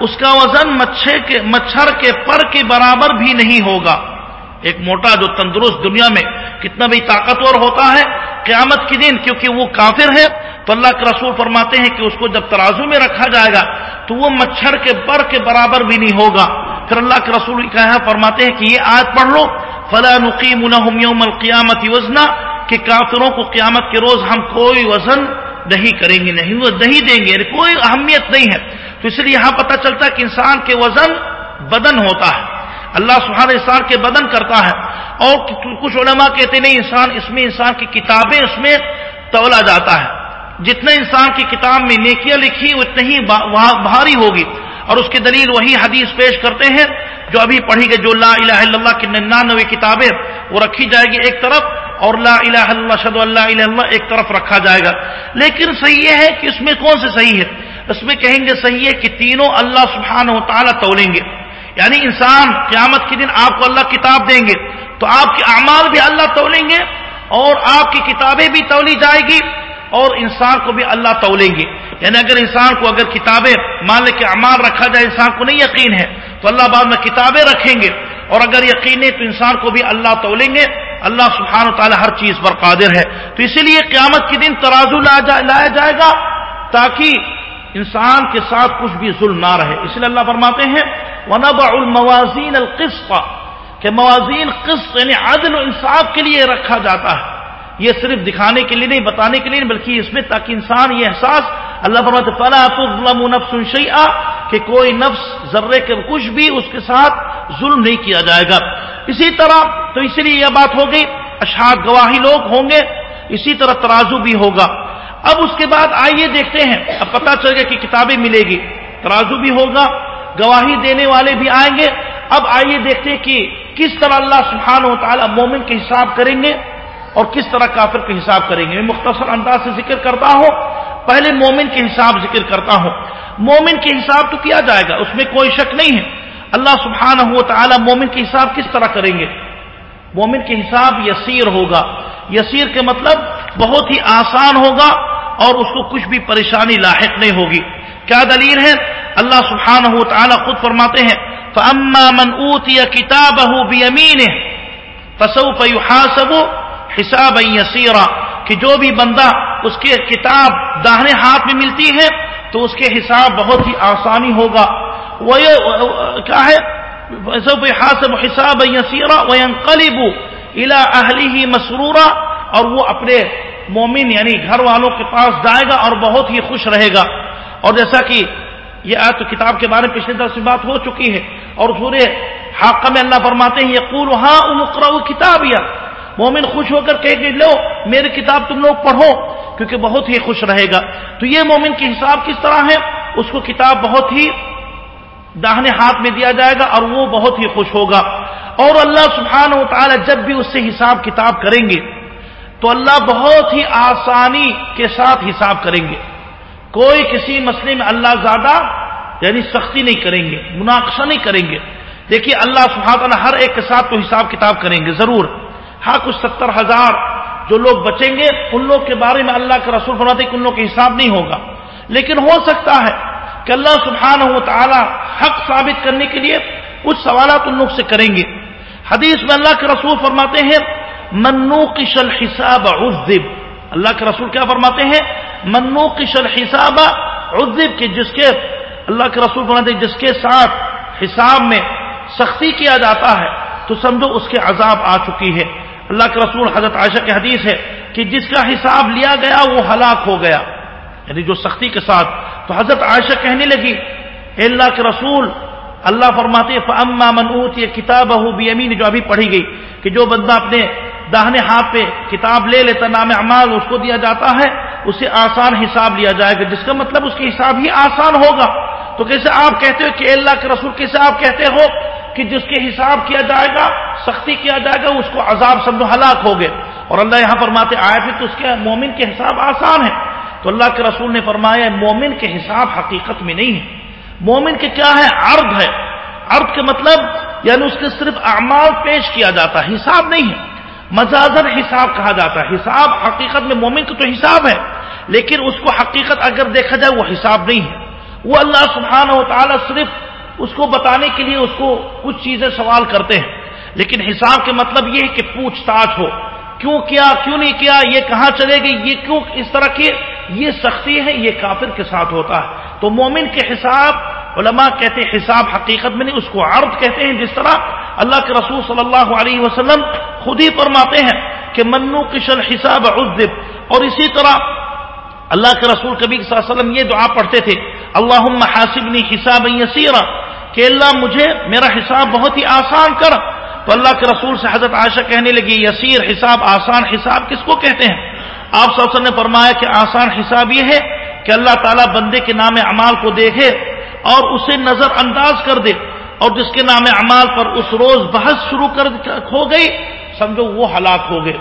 اس کا وزن مچھر کے مچھر کے پر کے برابر بھی نہیں ہوگا۔ ایک موٹا جو تندرست دنیا میں کتنا بھی طاقتور ہوتا ہے، قیامت کے دن کیونکہ وہ کافر ہے، تو اللہ کے رسول فرماتے ہیں کہ اس کو جب ترازو میں رکھا جائے گا، تو وہ مچھر کے پر کے برابر بھی نہیں ہوگا۔ پھر اللہ کے رسول کہا فرماتے ہیں کہ یہ آج پڑھ لو۔ فلا نقیم یوم القیامت وزنا۔ کہ کافروں کو قیامت کے روز ہم کوئی وزن نہیں کریں گے، نہیں وہ نہیں دیں گے، کوئی اہمیت نہیں ہے۔ تو اس لیے یہاں پتہ چلتا ہے کہ انسان کے وزن بدن ہوتا ہے۔ اللہ سبحانہ انسان کے بدن کرتا ہے۔ اور کچھ علماء کہتے نہیں، انسان اس میں، انسان کی کتابیں اس میں تولا جاتا ہے۔ جتنے انسان کی کتاب میں نیکیاں لکھی اتنی ہی بھاری ہوگی۔ اور اس کی دلیل وہی حدیث پیش کرتے ہیں، جو ابھی پڑھی گئی، جو لا الہ الا اللہ کی ننانوے کتابیں، وہ رکھی جائے گی ایک طرف اور لا الہ اللہ شد اللہ الہ اللہ، ایک طرف رکھا جائے گا۔ لیکن صحیح یہ ہے کہ اس میں کون سے صحیح ہے؟ اس میں کہیں گے صحیح ہے کہ تینوں اللہ سبحانہ و تعالیٰ تولیں گے۔ یعنی انسان قیامت کے دن آپ کو اللہ کتاب دیں گے۔ تو آپ کے اعمال بھی اللہ تولیں گے اور آپ کی کتابیں بھی تولی جائے گی اور انسان کو بھی اللہ تولیں گے۔ یعنی اگر انسان کو اگر کتابیں مان لے کہ اعمال رکھا جائے، انسان کو نہیں یقین ہے، تو اللہ بعد میں کتابیں رکھیں گے۔ اور اگر یقین ہے تو انسان کو بھی اللہ تولیں گے۔ اللہ سبحانہ و تعالیٰ ہر چیز پر قادر ہے۔ تو اسی لیے قیامت کے دن ترازو لایا جائے گا تاکہ انسان کے ساتھ کچھ بھی ظلم نہ رہے۔ اس لیے اللہ فرماتے ہیں ونبع الموازین القسط۔ کہ موازین قسط یعنی عدل و انصاف کے لیے رکھا جاتا ہے۔ یہ صرف دکھانے کے لیے نہیں، بتانے کے لیے نہیں، بلکہ اس میں تاکہ انسان یہ احساس، اللہ فرماتے فلا تظلم نفس شیئا کہ کوئی نفس ذرے کے کچھ بھی اس کے ساتھ ظلم نہیں کیا جائے گا۔ اسی طرح تو اسی لیے یہ بات ہو گئی، اشہاد گواہی لوگ ہوں گے، اسی طرح ترازو بھی ہوگا۔ اب اس کے بعد آئیے دیکھتے ہیں۔ اب پتا چل گیا کہ کتابیں ملے گی۔ ترازو بھی ہوگا، گواہی دینے والے بھی آئیں گے۔ اب آئیے دیکھتے ہیں کہ کس طرح اللہ سبحانہ و تعالیٰ مومن کے حساب کریں گے اور کس طرح کافر کے حساب کریں گے۔ میں مختصر انداز سے ذکر کرتا ہوں۔ پہلے مومن کے حساب ذکر کرتا ہوں۔ مومن کے حساب تو کیا جائے گا؟ اس میں کوئی شک نہیں ہے۔ اللہ سبحانہ و تعالیٰ مومن کے حساب کس طرح کریں گے؟ مومن کے حساب یسیر ہوگا۔ یسیر کے مطلب بہت ہی آسان ہوگا۔ اور اس کو کچھ بھی پریشانی لاحق نہیں ہوگی۔ کیا دلیل ہے؟ اللہ سبحانہ و تعالیٰ خود فرماتے ہیں، فَأَمَّا مَنْ أُوتِيَ كِتَابَهُ بِيَمِينِهِ فَسَوْفَ يُحَاسَبُ حِسَابًا يَسِيرًا۔ کہ جو بھی بندہ اس کے کتاب داہنے ہاتھ میں ملتی ہے، تو اس کے حساب بہت ہی آسانی ہوگا۔ وہ کیا ہے؟ سوف يحاسب حسابا يسيرا وينقلب الى اهله مسرورا۔ اور وہ اپنے مومن یعنی گھر والوں کے پاس جائے گا اور بہت ہی خوش رہے گا۔ اور جیسا کہ یہ آیت کتاب کے بارے میں پچھلے دس سے بات ہو چکی ہے۔ اور سورہ حاقہ میں اللہ فرماتے ہیں، یقول ہاں مقرا کتاب یا مومن خوش ہو کر کہ لو، میری کتاب تم لوگ پڑھو، کیونکہ بہت ہی خوش رہے گا۔ تو یہ مومن کے حساب کس طرح ہے؟ اس کو کتاب بہت ہی داہنے ہاتھ میں دیا جائے گا اور وہ بہت ہی خوش ہوگا۔ اور اللہ سبحانہ و تعالی جب بھی اس سے حساب کتاب کریں گے تو اللہ بہت ہی آسانی کے ساتھ حساب کریں گے۔ کوئی کسی مسئلے میں اللہ زیادہ یعنی سختی نہیں کریں گے، مناقشہ نہیں کریں گے۔ دیکھیے اللہ سبحانہ ہر ایک کے ساتھ تو حساب کتاب کریں گے، ضرور۔ ہاں کچھ ستر ہزار جو لوگ بچیں گے، ان لوگ کے بارے میں اللہ کا رسول فرماتے کہ ان لوگ کا حساب نہیں ہوگا۔ لیکن ہو سکتا ہے کہ اللہ سبحانہ و تعالی حق ثابت کرنے کے لیے کچھ سوالات ان لوگ سے کریں گے۔ حدیث میں اللہ کے رسول فرماتے ہیں منو کشل حساب عذب. اللہ کے رسول کیا فرماتے ہیں؟ منو کشل حساب عذب کے جس کے اللہ کے رسول فرماتے ہیں، جس کے ساتھ حساب میں سختی کیا جاتا ہے، تو سمجھو اس کے عذاب آ چکی ہے۔ اللہ کے رسول حضرت عائشہ کے حدیث ہے کہ جس کا حساب لیا گیا، وہ ہلاک ہو گیا۔ یعنی جو سختی کے ساتھ۔ تو حضرت عائشہ کہنے لگی، اے اللہ کے رسول، اللہ فرماتے فاما من اوتی کتابہ بیمین جو ابھی پڑھی گئی، کہ جو بندہ اپنے داہنے ہاتھ پہ کتاب لے لیتا، نام اعمال اس کو دیا جاتا ہے، اسے آسان حساب لیا جائے گا، جس کا مطلب اس کے حساب ہی آسان ہوگا۔ تو کیسے آپ کہتے ہو کہ اللہ کے رسول، کیسے آپ کہتے ہو کہ جس کے حساب کیا جائے گا، سختی کیا جائے گا، اس کو عذاب سمجھو ہلاک ہو گئے۔ اور اللہ یہاں فرماتے آئے پھر تو اس کے مومن کے حساب آسان ہے۔ تو اللہ کے رسول نے فرمایا مومن کے حساب حقیقت میں نہیں ہے۔ مومن کے کیا ہے؟ عرض ہے۔ عرض کے مطلب یعنی اس کے صرف اعمال پیش کیا جاتا ہے حساب نہیں ہے۔ مزاجر حساب کہا جاتا ہے۔ حساب حقیقت میں مومن کا تو حساب ہے، لیکن اس کو حقیقت اگر دیکھا جائے وہ حساب نہیں ہے۔ وہ اللہ سبحانہ و تعالیٰ صرف اس کو بتانے کے لیے اس کو کچھ چیزیں سوال کرتے ہیں۔ لیکن حساب کے مطلب یہ ہے کہ پوچھ تاچھ ہو۔ کیوں کیا، کیوں نہیں کیا، یہ کہاں چلے گی یہ کیوں اس طرح کی یہ سختی ہے، یہ کافر کے ساتھ ہوتا ہے۔ تو مومن کے حساب علماء کہتے ہیں حساب حقیقت میں نہیں، اس کو عرض کہتے ہیں جس طرح اللہ کے رسول صلی اللہ علیہ وسلم خود ہی فرماتے ہیں کہ منو کشل حساب عزب اور اسی طرح اللہ کے رسول کبھی صلی اللہ علیہ وسلم یہ دعا پڑھتے تھے اللہ حاسبنی حساب یسیرا، کہ اللہ مجھے میرا حساب بہت ہی آسان کر۔ تو اللہ کے رسول سے حضرت عائشہ کہنے لگی یسیر حساب، آسان حساب کس کو کہتے ہیں؟ آپ صلی اللہ علیہ وسلم نے فرمایا کہ آسان حساب یہ ہے کہ اللہ تعالیٰ بندے کے نام اعمال کو دیکھے اور اسے نظر انداز کر دے اور جس کے نام اعمال پر اس روز بحث شروع کر ہو گئی، سمجھو وہ ہلاک ہو گئے۔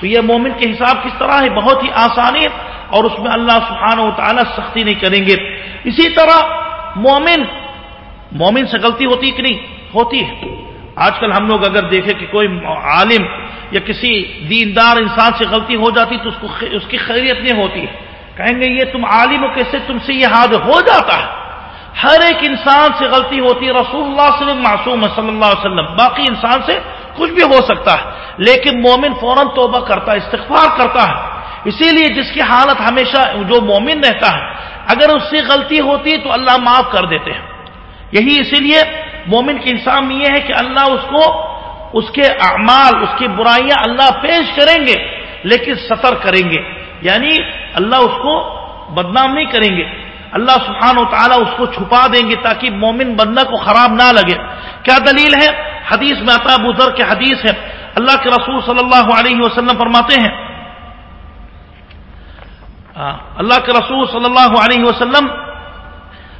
تو یہ مومن کے حساب کس طرح ہے؟ بہت ہی آسانی اور اس میں اللہ سبحانہ و تعالیٰ سختی نہیں کریں گے۔ اسی طرح مومن مومن سے غلطی ہوتی کہ نہیں؟ ہوتی ہے۔ آج کل ہم لوگ اگر دیکھیں کہ کوئی عالم یا کسی دیندار انسان سے غلطی ہو جاتی تو اس کو اس کی خیریت نہیں ہوتی۔ کہیں گے، یہ تم عالم ہو کیسے تم سے یہ حاد ہو جاتا ہے؟ ہر ایک انسان سے غلطی ہوتی ہے، رسول اللہ صلی اللہ معصوم صلی اللہ علیہ وسلم۔ باقی انسان سے کچھ بھی ہو سکتا ہے۔ لیکن مومن فوراً توبہ کرتا ہے، استغفار کرتا ہے۔ اسی لیے جس کی حالت ہمیشہ جو مومن رہتا ہے، اگر اس سے غلطی ہوتی ہے تو اللہ معاف کر دیتے ہیں۔ یہی اسی لیے مومن کے انسان یہ ہے کہ اللہ اس کو، اس کے اعمال، اس کی برائیاں اللہ پیش کریں گے، لیکن سطر کریں گے۔ یعنی اللہ اس کو بدنام نہیں کریں گے۔ اللہ سبحانہ و تعالیٰ اس کو چھپا دیں گے تاکہ مومن بندہ کو خراب نہ لگے۔ کیا دلیل ہے؟ حدیث میں آتا بزر کے حدیث ہے۔ اللہ کے رسول صلی اللہ علیہ وسلم فرماتے ہیں اللہ کے رسول صلی اللہ علیہ وسلم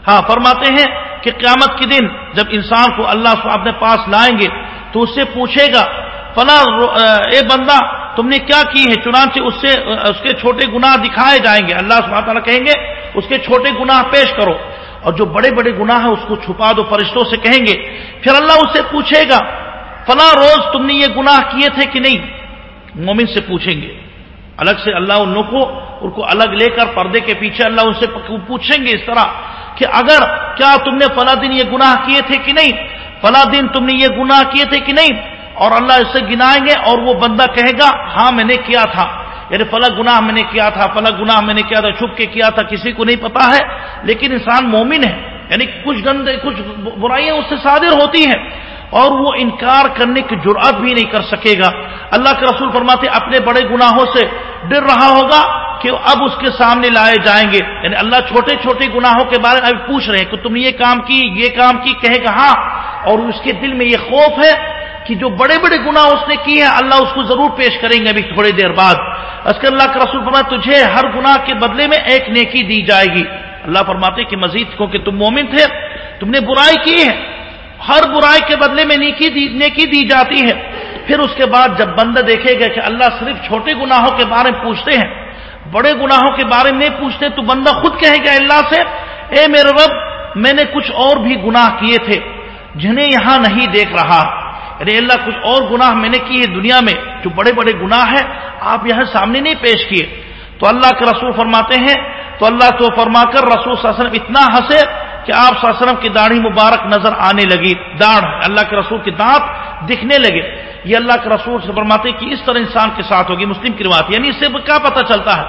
ہاں فرماتے ہیں کہ قیامت کے دن جب انسان کو اللہ اپنے پاس لائیں گے تو اس سے پوچھے گا فلاں اے بندہ، تم نے کیا کی ہے؟ چنانچہ اس سے اس کے چھوٹے گناہ دکھائے جائیں گے۔ اللہ سبحانہ تعالیٰ کہیں گے، اس کے چھوٹے گناہ پیش کرو۔ اور جو بڑے بڑے گناہ ہیں، اس کو چھپا دو فرشتوں سے کہیں گے۔ پھر اللہ اس سے پوچھے گا فلاں روز تم نے یہ گناہ کیے تھے کہ نہیں؟ مومن سے پوچھیں گے۔ الگ سے اللہ ان کو ان کو الگ لے کر پردے کے پیچھے اللہ ان سے پوچھیں گے اس طرح کہ اگر کیا تم نے فلاں دن یہ گناہ کیے تھے کہ نہیں؟ فلاں دن تم نے یہ گناہ کیے تھے کہ نہیں؟ اور اللہ اس سے گنائیں گے اور وہ بندہ کہے گا ہاں میں نے کیا تھا۔ یعنی فلاں گناہ میں نے کیا تھا، فلاں گناہ میں نے کیا تھا، چھپ کے کیا تھا، کسی کو نہیں پتا ہے۔ لیکن انسان مومن ہے یعنی کچھ گندے، کچھ برائیاں اس سے صادر ہوتی ہیں۔ اور وہ انکار کرنے کی جرات بھی نہیں کر سکے گا۔ اللہ کے رسول فرماتے اپنے بڑے گناہوں سے ڈر رہا ہوگا کہ اب اس کے سامنے لائے جائیں گے۔ یعنی اللہ چھوٹے چھوٹے گناہوں کے بارے میں ابھی پوچھ رہے ہیں کہ تم نے یہ کام کی، یہ کام کی، کہے گا ہاں۔ اور اس کے دل میں یہ خوف ہے کہ جو بڑے بڑے گناہ اس نے کی ہیں، اللہ اس کو ضرور پیش کریں گے ابھی تھوڑی دیر بعد۔ اس کے اللہ کا رسول فرمایا، تجھے ہر گناہ کے بدلے میں ایک نیکی دی جائے گی۔ اللہ فرماتے کہ مزید کو کہ تم مومن تھے، تم نے برائی کی ہے۔ ہر برائی کے بدلے میں نیکی دی نیکی دی جاتی ہے۔ پھر اس کے بعد جب بندہ دیکھے گا کہ اللہ صرف چھوٹے گناہوں کے بارے میں پوچھتے ہیں، بڑے گناہوں کے بارے میں نہیں پوچھتے، تو بندہ خود کہے گا اللہ سے، اے میرے رب، میں نے کچھ اور بھی گناہ کیے تھے، جنہیں یہاں نہیں دیکھ رہا۔ ارے اللہ، کچھ اور گناہ میں نے کیے دنیا میں جو بڑے بڑے گناہ ہیں، آپ یہاں سامنے نہیں پیش کیے۔ تو اللہ کے رسول فرماتے ہیں، تو اللہ تو فرما کر رسول صلی اللہ علیہ وسلم اتنا ہنسے کہ آپ صلی اللہ علیہ وسلم کی داڑھی مبارک نظر آنے لگی، داڑھ، اللہ کے رسول کی دانت دکھنے لگے۔ یہ اللہ کے رسول سے فرماتے کہ اس طرح انسان کے ساتھ ہوگی، مسلم کی روایت۔ یعنی اس سے کیا پتہ چلتا ہے؟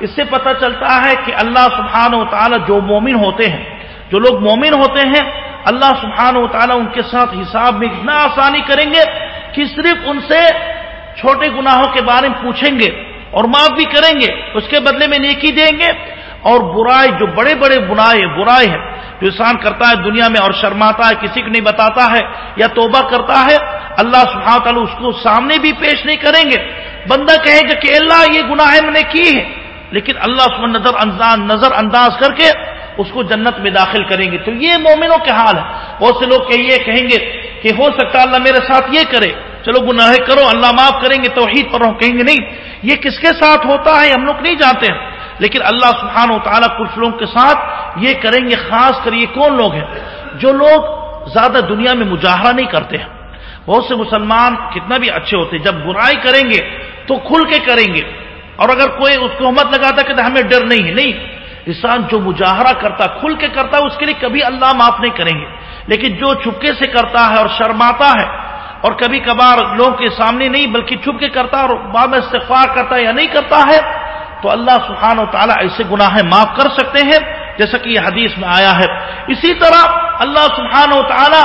اس سے پتہ چلتا ہے کہ اللہ سبحانہ و تعالی جو مومن ہوتے ہیں، جو لوگ مومن ہوتے ہیں اللہ سبحانہ و تعالیٰ ان کے ساتھ حساب میں اتنا آسانی کریں گے کہ صرف ان سے چھوٹے گناہوں کے بارے میں پوچھیں گے اور معاف بھی کریں گے، اس کے بدلے میں نیکی دیں گے۔ اور برائی جو بڑے بڑے بنائے برائے ہیں جو انسان کرتا ہے دنیا میں اور شرماتا ہے، کسی کو نہیں بتاتا ہے یا توبہ کرتا ہے، اللہ سبحانہ تعالیٰ اس کو سامنے بھی پیش نہیں کریں گے۔ بندہ کہے گا کہ اللہ، یہ گناہ میں نے کی ہے لیکن اللہ سبحانہ نظر انداز نظر انداز کر کے اس کو جنت میں داخل کریں گے تو یہ مومنوں کے حال ہے۔ بہت سے لوگ یہ کہیں گے کہ ہو سکتا اللہ میرے ساتھ یہ کرے۔ چلو گناہ کرو، اللہ معاف کریں گے، توحید پر کہیں گے نہیں، یہ کس کے ساتھ ہوتا ہے ہم لوگ نہیں جانتے ہیں۔ لیکن اللہ سبحانہ و تعالیٰ کچھ لوگوں کے ساتھ یہ کریں گے، خاص کر یہ کون لوگ ہیں؟ جو لوگ زیادہ دنیا میں مظاہرہ نہیں کرتے ہیں۔ بہت سے مسلمان کتنا بھی اچھے ہوتے ہیں جب برائی کریں گے تو کھل کے کریں گے۔ اور اگر کوئی اس کو ہمت لگاتا کہ ہمیں ڈر نہیں ہے، نہیں۔ انسان جو مظاہرہ کرتا، کھل کے کرتا ہے اس کے لیے کبھی اللہ معاف نہیں کریں گے۔ لیکن جو چپکے سے کرتا ہے اور شرماتا ہے، اور کبھی کبھار لوگوں کے سامنے نہیں، بلکہ چھپ کے کرتا اور بعد میں استغفار کرتا ہے یا نہیں کرتا ہے، تو اللہ سبحانہ و تعالیٰ ایسے گناہ معاف کر سکتے ہیں، جیسا کہ یہ حدیث میں آیا ہے۔ اسی طرح اللہ سبحانہ و تعالیٰ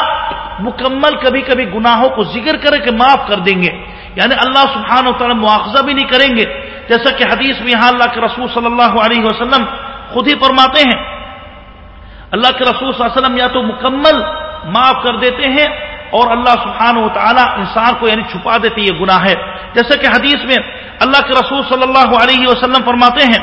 مکمل کبھی کبھی گناہوں کو ذکر کرے کہ معاف کر دیں گے۔ یعنی اللہ سبحانہ و تعالیٰ مواخذہ بھی نہیں کریں گے، جیسا کہ حدیث میں یہاں اللہ کے رسول صلی اللہ علیہ وسلم خود ہی فرماتے ہیں۔ اللہ کے رسول صلی اللہ علیہ وسلم یا تو مکمل معاف کر دیتے ہیں اور اللہ سبحانہ و تعالیٰ انسان کو یعنی چھپا دیتے یہ گناہ ہے۔ جیسے کہ حدیث میں اللہ کے رسول صلی اللہ علیہ وسلم فرماتے ہیں،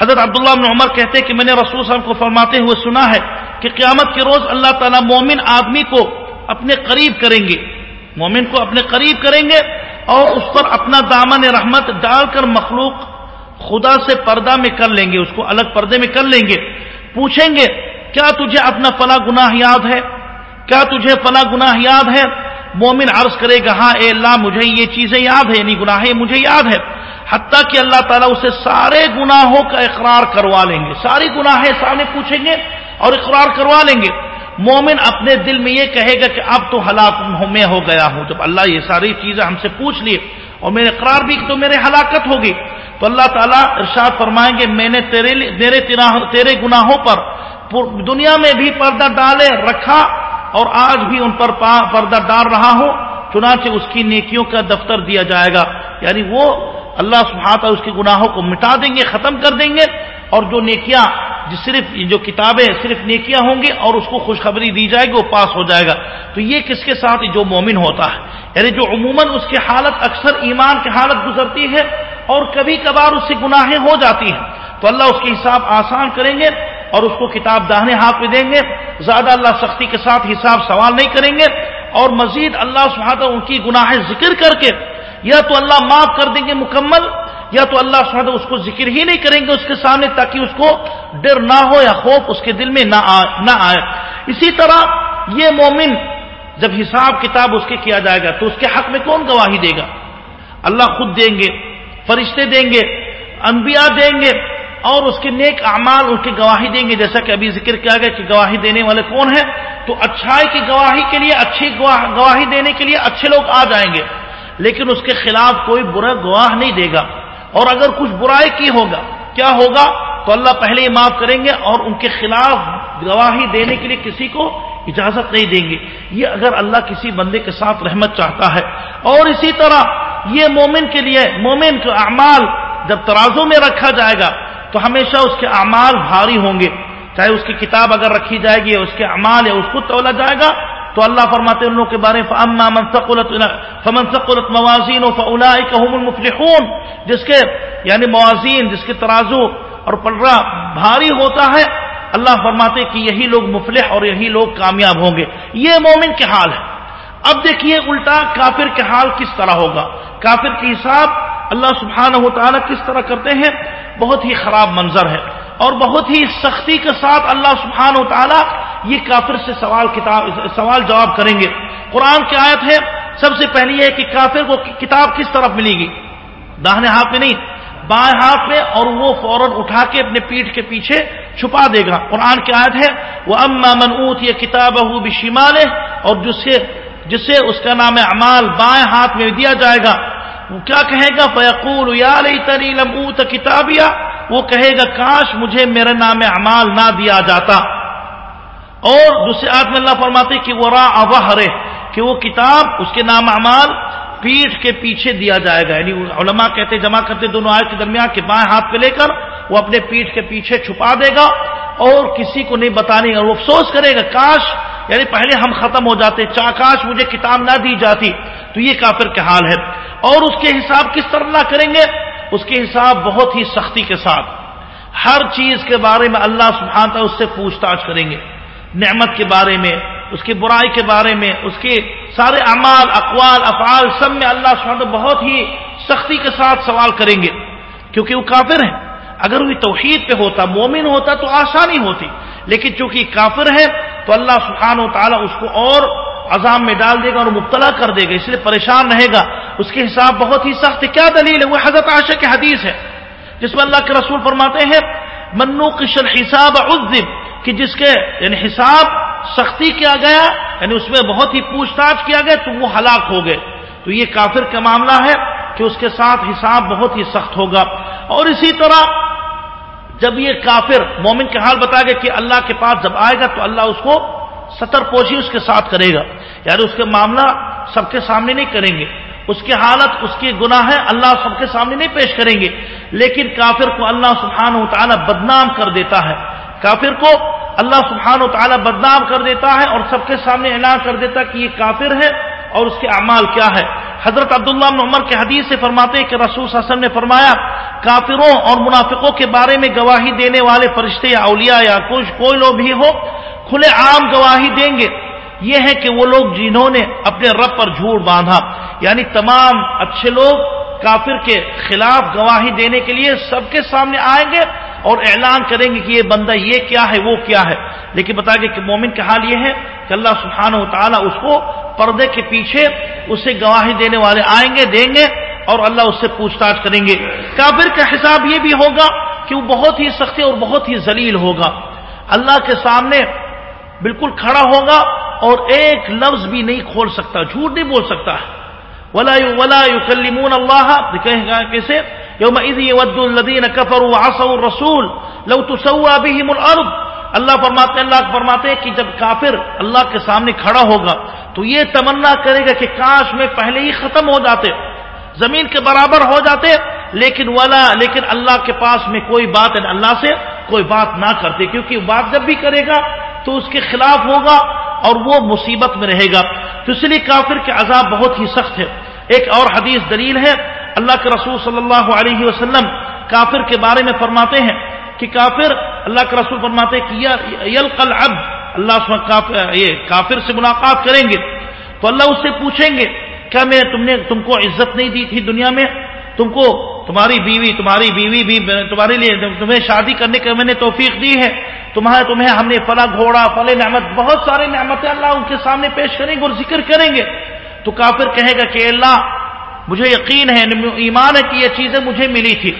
حضرت عبداللہ بن عمر کہتے ہیں کہ میں نے رسول صلی اللہ علیہ وسلم کو فرماتے ہوئے سنا ہے کہ قیامت کے روز اللہ تعالیٰ مومن آدمی کو اپنے قریب کریں گے۔ مومن کو اپنے قریب کریں گے اور اس پر اپنا دامن رحمت ڈال کر مخلوق خدا سے پردہ میں کر لیں گے، اس کو الگ پردے میں کر لیں گے۔ پوچھیں گے، کیا تجھے اپنا فلاں گناہ یاد ہے؟ کیا تجھے فلاں گناہ یاد ہے؟ مومن عرض کرے گا ہاں اے اللہ، مجھے یہ چیزیں یاد ہے یعنی گناہ مجھے یاد ہے حتیٰ کہ اللہ تعالیٰ اسے سارے گناہوں کا اقرار کروا لیں گے۔ ساری گناہ سامنے پوچھیں گے اور اقرار کروا لیں گے۔ مومن اپنے دل میں یہ کہے گا کہ اب تو ہلاک میں ہو گیا ہوں، جب اللہ یہ ساری چیزیں ہم سے پوچھ لیے۔ اور میرے قرار بھی تو میرے ہلاکت ہوگی۔ تو اللہ تعالیٰ ارشاد فرمائیں گے، میں نے تیرے میرے تیرے گناہوں پر دنیا میں بھی پردہ ڈالے رکھا اور آج بھی ان پر پردہ ڈال رہا ہوں۔ چنانچہ اس کی نیکیوں کا دفتر دیا جائے گا۔ یعنی وہ اللہ سبحانہ اس کے گناہوں کو مٹا دیں گے، ختم کر دیں گے۔ اور جو نیکیاں صرف جو کتابیں صرف نیکیاں ہوں گی اور اس کو خوشخبری دی جائے گی وہ پاس ہو جائے گا۔ تو یہ کس کے ساتھ جو مومن ہوتا ہے؟ یعنی جو عموماً اس کی حالت اکثر ایمان کی حالت گزرتی ہے اور کبھی کبھار اس سے گناہیں ہو جاتی ہیں۔ تو اللہ اس کے حساب آسان کریں گے اور اس کو کتاب داہنے ہاتھ میں دیں گے۔ زیادہ اللہ سختی کے ساتھ حساب سوال نہیں کریں گے اور مزید اللہ سبحانہ ان کی گناہیں ذکر کر کے یا تو اللہ معاف کر دیں گے مکمل یا تو اللہ سبحانہ اس کو ذکر ہی نہیں کریں گے اس کے سامنے تاکہ اس کو ڈر نہ ہو یا خوف اس کے دل میں نہ آئے۔ اسی طرح یہ مومن جب حساب کتاب اس کے کیا جائے گا تو اس کے حق میں کون گواہی دے گا؟ اللہ خود دیں گے، فرشتے دیں گے، انبیاء دیں گے اور اس کے نیک اعمال اس کی گواہی دیں گے۔ جیسا کہ ابھی ذکر کیا گیا کہ گواہی دینے والے کون ہیں؟ تو اچھائی کی گواہی کے لیے، اچھی گواہی دینے کے لیے اچھے لوگ آ جائیں گے، لیکن اس کے خلاف کوئی برا گواہ نہیں دے گا۔ اور اگر کچھ برائی کی ہوگا، کیا ہوگا؟ تو اللہ پہلے ہی معاف کریں گے اور ان کے خلاف گواہی دینے کے لیے کسی کو اجازت نہیں دیں گے۔ یہ اگر اللہ کسی بندے کے ساتھ رحمت چاہتا ہے۔ اور اسی طرح یہ مومن کے لیے، مومن کے اعمال جب ترازوں میں رکھا جائے گا، تو ہمیشہ اس کے اعمال بھاری ہوں گے۔ چاہے اس کی کتاب اگر رکھی جائے گی اس کے اعمال یا اس کو تولا جائے گا تو اللہ فرماتے ان لوگوں کے بارے میں فمن ثقلت موازین المفلحون۔ جس کے یعنی موازین، جس کے ترازو اور پلرا بھاری ہوتا ہے، اللہ فرماتے کہ یہی لوگ مفلح اور یہی لوگ کامیاب ہوں گے۔ یہ مومن کے حال ہے اب دیکھیے الٹا کافر کے حال کس طرح ہوگا۔ کافر کے حساب اللہ سبحانہ و تعالیٰ کس طرح کرتے ہیں؟ بہت ہی خراب منظر ہے۔ اور بہت ہی سختی کے ساتھ اللہ سبحانہ و تعالیٰ یہ کافر سے سوال کتاب سوال جواب کریں گے۔ قرآن کی آیت ہے، سب سے پہلی ہے کہ کافر کو کتاب کس طرف ملے گی؟ داہنے ہاتھ میں نہیں، بائیں ہاتھ میں اور وہ فوراً اٹھا کے اپنے پیٹھ کے پیچھے چھپا دے گا۔ قرآن کی آیت ہے وہ اما منوت یہ کتاب بشمال اور جسے جسے اس کا نام اعمال بائیں ہاتھ میں دیا جائے گا۔ وہ کیا کہے گا؟ فیقول یا تری لموت کتابیا وہ کہے گا، کاش مجھے میرا نام اعمال نہ دیا جاتا۔ اور دوسرے آدمی اللہ فرماتے کہ وہ را کہ وہ کتاب اس کے نام اعمال پیٹھ کے پیچھے دیا جائے گا۔ یعنی علماء کہتے جمع کرتے دونوں آئے کے درمیان کہ بائیں ہاتھ پہ لے کر وہ اپنے پیٹھ کے پیچھے چھپا دے گا اور کسی کو نہیں بتانے گا، وہ افسوس کرے گا۔ کاش یعنی پہلے ہم ختم ہو جاتے، چا کاش مجھے کتاب نہ دی جاتی۔ تو یہ کافر کا حال ہے۔ اور اس کے حساب کس طرح نہ کریں گے؟ اس کے حساب بہت ہی سختی کے ساتھ۔ ہر چیز کے بارے میں اللہ سبحانہ اس سے پوچھ تاچھ کریں گے۔ نعمت کے بارے میں، اس کی برائی کے بارے میں، اس کے سارے اعمال، اقوال، افعال، سب میں اللہ سبحانہ بہت ہی سختی کے ساتھ سوال کریں گے۔ کیونکہ وہ کافر ہیں۔ اگر وہ توحید پہ ہوتا، مومن ہوتا تو آسانی ہوتی۔ لیکن چونکہ کافر ہے تو اللہ سبحانہ و تعالیٰ اس کو اور عذاب میں ڈال دے گا اور مبتلا کر دے گا، اس لیے پریشان رہے گا۔ اس کے حساب بہت ہی سخت، کیا دلیل ہے؟ وہ حضرت عاشق کی حدیث ہے، جس میں اللہ کے رسول فرماتے ہیں منو کشن حساب کہ جس کے یعنی حساب سختی کیا گیا یعنی اس میں بہت ہی پوچھ تاچھ کیا گیا، تو وہ ہلاک ہو گئے۔ تو یہ کافر کا معاملہ ہے کہ اس کے ساتھ حساب بہت ہی سخت ہوگا۔ اور اسی طرح جب یہ کافر مومن کے حال بتا گیا کہ اللہ کے پاس جب آئے گا، تو اللہ اس کو ستر پوشی اس کے ساتھ کرے گا۔ یعنی اس کے معاملہ سب کے سامنے نہیں کریں گے۔ اس کی حالت، اس کی گناہ ہے، اللہ سب کے سامنے نہیں پیش کریں گے۔ لیکن کافر کو اللہ سبحانہ و تعالیٰ بدنام کر دیتا ہے۔ کافر کو اللہ سبحانہ و تعالیٰ بدنام کر دیتا ہے اور سب کے سامنے اعلان کر دیتا کہ یہ کافر ہے اور اس کے اعمال کیا ہے۔ حضرت عبداللہ بن عمر کے حدیث سے فرماتے کہ رسول صلی اللہ علیہ وسلم نے فرمایا، کافروں اور منافقوں کے بارے میں گواہی دینے والے فرشتے یا اولیاء یا کچھ کوئی لوگ بھی ہو، کھلے عام گواہی دیں گے۔ یہ ہے کہ وہ لوگ جنہوں نے اپنے رب پر جھوٹ باندھا۔ یعنی تمام اچھے لوگ کافر کے خلاف گواہی دینے کے لیے سب کے سامنے آئیں گے اور اعلان کریں گے کہ یہ بندہ یہ کیا ہے، وہ کیا ہے۔ لیکن بتا گے کہ مومن کا حال یہ ہے کہ اللہ سبحانہ و تعالیٰ اس کو پردے کے پیچھے اسے گواہی دینے والے آئیں گے، دیں گے اور اللہ اس سے پوچھ تاچھ کریں گے۔ کافر کا حساب یہ بھی ہوگا کہ وہ بہت ہی سختی اور بہت ہی ذلیل ہوگا۔ اللہ کے سامنے بالکل کھڑا ہوگا اور ایک لفظ بھی نہیں کھول سکتا، جھوٹ نہیں بول سکتا۔ ولا ولا يكلمون الله۔ کیسے يوم اذ يود الذين كفروا وعصوا الرسول لو تسوى بهم الارض اللہ فرماتے ہیں، اللہ فرماتے ہیں کہ جب کافر اللہ کے سامنے کھڑا ہوگا تو یہ تمنا کرے گا کہ کاش میں پہلے ہی ختم ہو جاتے، زمین کے برابر ہو جاتے، لیکن ولا، لیکن اللہ کے پاس میں کوئی بات اللہ سے کوئی بات نہ کرتے، کیونکہ بات جب بھی کرے گا تو اس کے خلاف ہوگا اور وہ مصیبت میں رہے گا۔ تو اس لیے کافر کے عذاب بہت ہی سخت ہے۔ ایک اور حدیث دلیل ہے اللہ کے رسول صلی اللہ علیہ وسلم کافر کے بارے میں فرماتے ہیں کہ کافر اللہ کے رسول فرماتے کہ یلقل عبد اللہ یہ کافر سے ملاقات کریں گے۔ تو اللہ اس سے پوچھیں گے، کیا میں تم نے تم کو عزت نہیں دی تھی دنیا میں؟ تم کو تمہاری بیوی تمہاری بیوی بھی تمہارے لیے تمہیں شادی کرنے کے میں نے توفیق دی ہے۔ تمہیں تمہیں ہم نے فلا گھوڑا فل نعمت، بہت سارے نعمتیں اللہ ان کے سامنے پیش کریں گے اور ذکر کریں گے۔ تو کافر کہے گا کہ اللہ مجھے یقین ہے، ایمان ہے کہ یہ چیزیں مجھے ملی تھی۔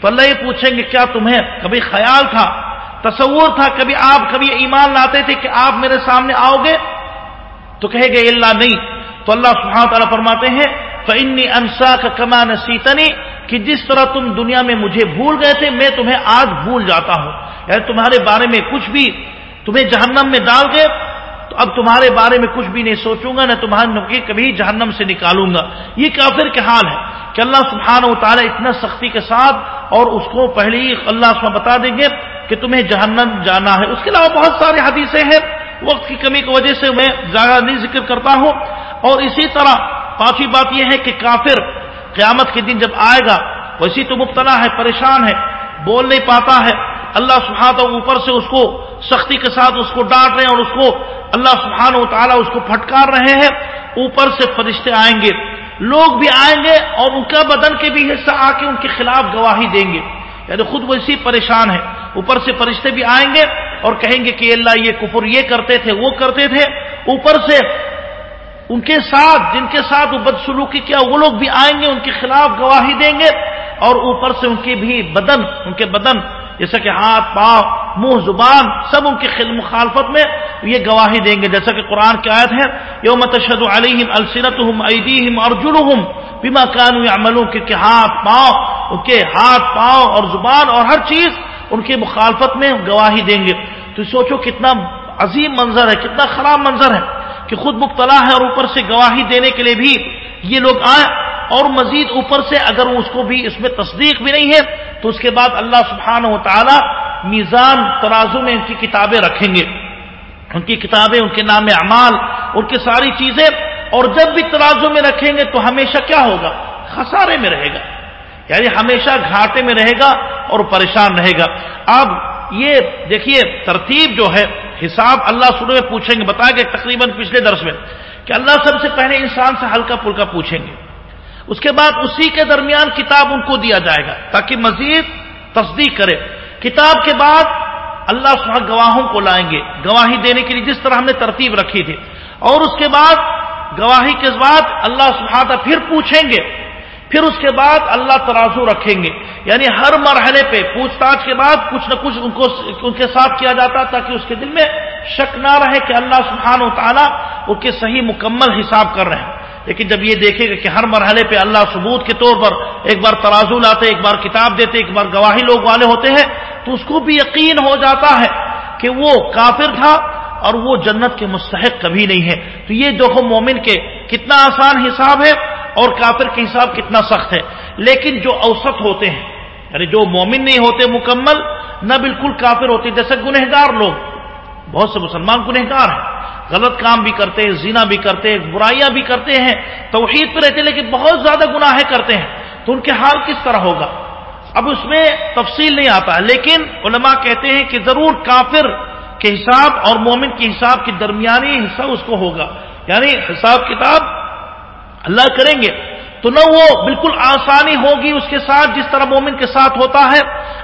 تو اللہ یہ پوچھیں گے، کیا تمہیں کبھی خیال تھا، تصور تھا، کبھی آپ کبھی ایمان لاتے تھے کہ آپ میرے سامنے آؤ گے؟ تو کہے گے اللہ نہیں۔ تو اللہ سبحانہ تعالیٰ فرماتے ہیں فنی انسا کا کما نسیتنی کہ جس طرح تم دنیا میں مجھے بھول گئے تھے، میں تمہیں آج بھول جاتا ہوں۔ یعنی تمہارے بارے میں کچھ بھی تمہیں جہنم میں ڈال گئے تو اب تمہارے بارے میں کچھ بھی نہیں سوچوں گا، نہ تمہارے نقی کبھی جہنم سے نکالوں گا۔ یہ کافر کے حال ہے کہ اللہ سبحانہ و تعالیٰ اتنا سختی کے ساتھ اور اس کو پہلے ہی اللہ بتا دیں گے کہ تمہیں جہنم جانا ہے۔ اس کے علاوہ بہت سارے حدیثیں ہیں۔ وقت کی کمی کی وجہ سے میں زیادہ نہیں ذکر کرتا ہوں۔ اور اسی طرح پانچویں بات یہ ہے کہ کافر قیامت کے دن جب آئے گا، ویسی تو مبتلا ہے، پریشان ہے، بول نہیں پاتا ہے۔ اللہ سبحانہ اوپر سے اس کو سختی کے ساتھ اس کو ڈانٹ رہے ہیں اور اس کو اللہ سبحانہ و تعالیٰ اس کو پھٹکار رہے ہیں، اوپر سے فرشتے آئیں گے۔ لوگ بھی آئیں گے اور ان کا بدن کے بھی حصہ آ کے ان کے خلاف گواہی دیں گے۔ یعنی خود وہ اسی پریشان ہے اوپر سے فرشتے بھی آئیں گے اور کہیں گے کہ اللہ، یہ کفر یہ کرتے تھے، وہ کرتے تھے۔ اوپر سے ان کے ساتھ، جن کے ساتھ وہ بدسلوکی کیا، وہ لوگ بھی آئیں گے، ان کے خلاف گواہی دیں گے۔ اور اوپر سے ان کی بھی بدن، ان کے بدن، جیسا کہ ہاتھ، پاؤں منہ، زبان سب ان کی مخالفت میں یہ گواہی دیں گے۔ جیسا کہ قرآن کی آیت ہے، یوم تشد علیہم السنتہم ایدیہم ارجلہم بما کانوا یعملون، کہ ہاتھ پاؤں ان کے ہاتھ پاؤں اور زبان اور ہر چیز ان کی مخالفت میں گواہی دیں گے۔ تو سوچو کتنا عظیم منظر ہے، کتنا خراب منظر ہے کہ خود مبتلا ہے اور اوپر سے گواہی دینے کے لیے بھی یہ لوگ آئے اور مزید اوپر سے اگر اس کو بھی اس میں تصدیق بھی نہیں ہے تو اس کے بعد اللہ سبحانہ و تعالی میزان ترازو میں ان کی کتابیں رکھیں گے۔ ان کی کتابیں، ان کے نام اعمال، ان کی ساری چیزیں۔ اور جب بھی ترازو میں رکھیں گے تو ہمیشہ کیا ہوگا؟ خسارے میں رہے گا۔ یعنی ہمیشہ گھاٹے میں رہے گا اور پریشان رہے گا۔ اب یہ دیکھیے، ترتیب جو ہے، حساب اللہ سنو میں پوچھیں گے۔ بتایا گیا تقریباً پچھلے درس میں کہ اللہ سب سے پہلے انسان سے ہلکا پھلکا پوچھیں گے۔ اس کے بعد اسی کے درمیان کتاب ان کو دیا جائے گا تاکہ مزید تصدیق کرے۔ کتاب کے بعد اللہ سبحانہ گواہوں کو لائیں گے۔ گواہی دینے کے لیے جس طرح ہم نے ترتیب رکھی تھی۔ اور اس کے بعد گواہی کے بعد اللہ سبحانہ پھر پوچھیں گے۔ پھر اس کے بعد اللہ ترازو رکھیں گے۔ یعنی ہر مرحلے پہ پوچھ تاچھ کے بعد کچھ نہ کچھ ان کو ان کے ساتھ کیا جاتا تاکہ اس کے دل میں شک نہ رہے کہ اللہ سبحانہ و تعالیٰ ان کے صحیح مکمل حساب کر رہے ہیں۔ لیکن جب یہ دیکھے گا کہ ہر مرحلے پہ اللہ ثبوت کے طور پر ایک بار ترازو لاتے ایک بار کتاب دیتے ایک بار گواہی لوگ والے ہوتے ہیں، تو اس کو بھی یقین ہو جاتا ہے کہ وہ کافر تھا اور وہ جنت کے مستحق کبھی نہیں ہے۔ تو یہ دیکھو مومن کے کتنا آسان حساب ہے اور کافر کے حساب کتنا سخت ہے۔ لیکن جو اوسط ہوتے ہیں یعنی جو مومن نہیں ہوتے مکمل، نہ بالکل کافر ہوتے، جیسے گنہگار لوگ۔ بہت سے مسلمان گنہگار ہیں۔ غلط کام بھی کرتے ہیں زینا بھی کرتے ہیں، برائیاں بھی کرتے ہیں، توحید پہ رہتے لیکن بہت زیادہ گناہیں کرتے ہیں۔ تو ان کے حال کس طرح ہوگا؟ اب اس میں تفصیل نہیں آتا لیکن علماء کہتے ہیں کہ ضرور کافر کے حساب اور مومن کے حساب کے درمیانی حصہ اس کو ہوگا۔ یعنی حساب کتاب اللہ کریں گے، تو نہ وہ بالکل آسانی ہوگی اس کے ساتھ جس طرح مومن کے ساتھ ہوتا ہے،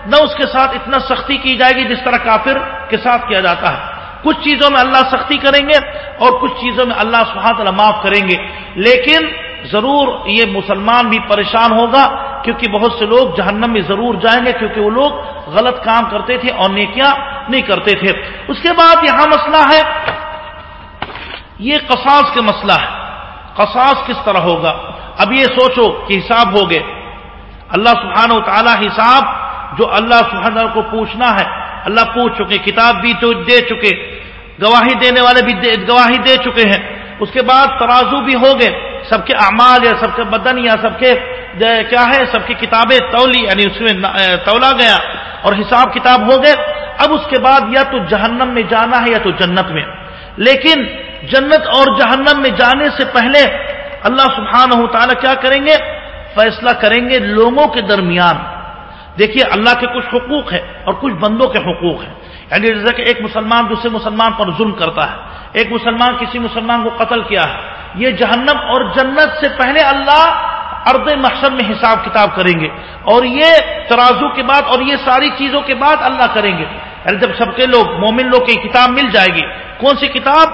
نہ اس کے ساتھ اتنا سختی کی جائے گی جس طرح کافر کے ساتھ کیا جاتا ہے۔ کچھ چیزوں میں اللہ سختی کریں گے اور کچھ چیزوں میں اللہ سہات معاف کریں گے۔ لیکن ضرور یہ مسلمان بھی پریشان ہوگا کیونکہ بہت سے لوگ جہنم میں ضرور جائیں گے کیونکہ وہ لوگ غلط کام کرتے تھے اور نیکیاں نہیں کرتے تھے۔ اس کے بعد یہاں مسئلہ ہے۔ یہ قصاص کے مسئلہ ہے۔ قصاص کس طرح ہوگا؟ اب یہ سوچو کہ حساب ہو گئے۔ اللہ سبحانہ و تعالی حساب جو اللہ سبحانہ کو پوچھنا ہے۔ اللہ پوچھ چکے، کتاب بھی تو دے چکے، گواہی دینے والے بھی گواہی دے چکے ہیں۔ اس کے بعد ترازو بھی ہو گئے، سب کے اعمال یا سب کے بدن یا سب کے کیا ہے؟ سب کی کتابیں تولی یعنی اس میں تولا گیا اور حساب کتاب ہو گئے۔ اب اس کے بعد یا تو جہنم میں جانا ہے یا تو جنت میں۔ لیکن جنت اور جہنم میں جانے سے پہلے اللہ سبحانہ تعالی کیا کریں گے؟ فیصلہ کریں گے لوگوں کے درمیان۔ دیکھیے اللہ کے کچھ حقوق ہے اور کچھ بندوں کے حقوق ہیں۔ یعنی جیسا کہ ایک مسلمان دوسرے مسلمان پر ظلم کرتا ہے، ایک مسلمان کسی مسلمان کو قتل کیا ہے۔ یہ جہنم اور جنت سے پہلے اللہ ارد محسن میں حساب کتاب کریں گے۔ اور یہ ترازو کے بعد اور یہ ساری چیزوں کے بعد اللہ کریں گے۔ یعنی جب سب کے لوگ، مومن لوگ کی کتاب مل جائے گی، کون سی کتاب؟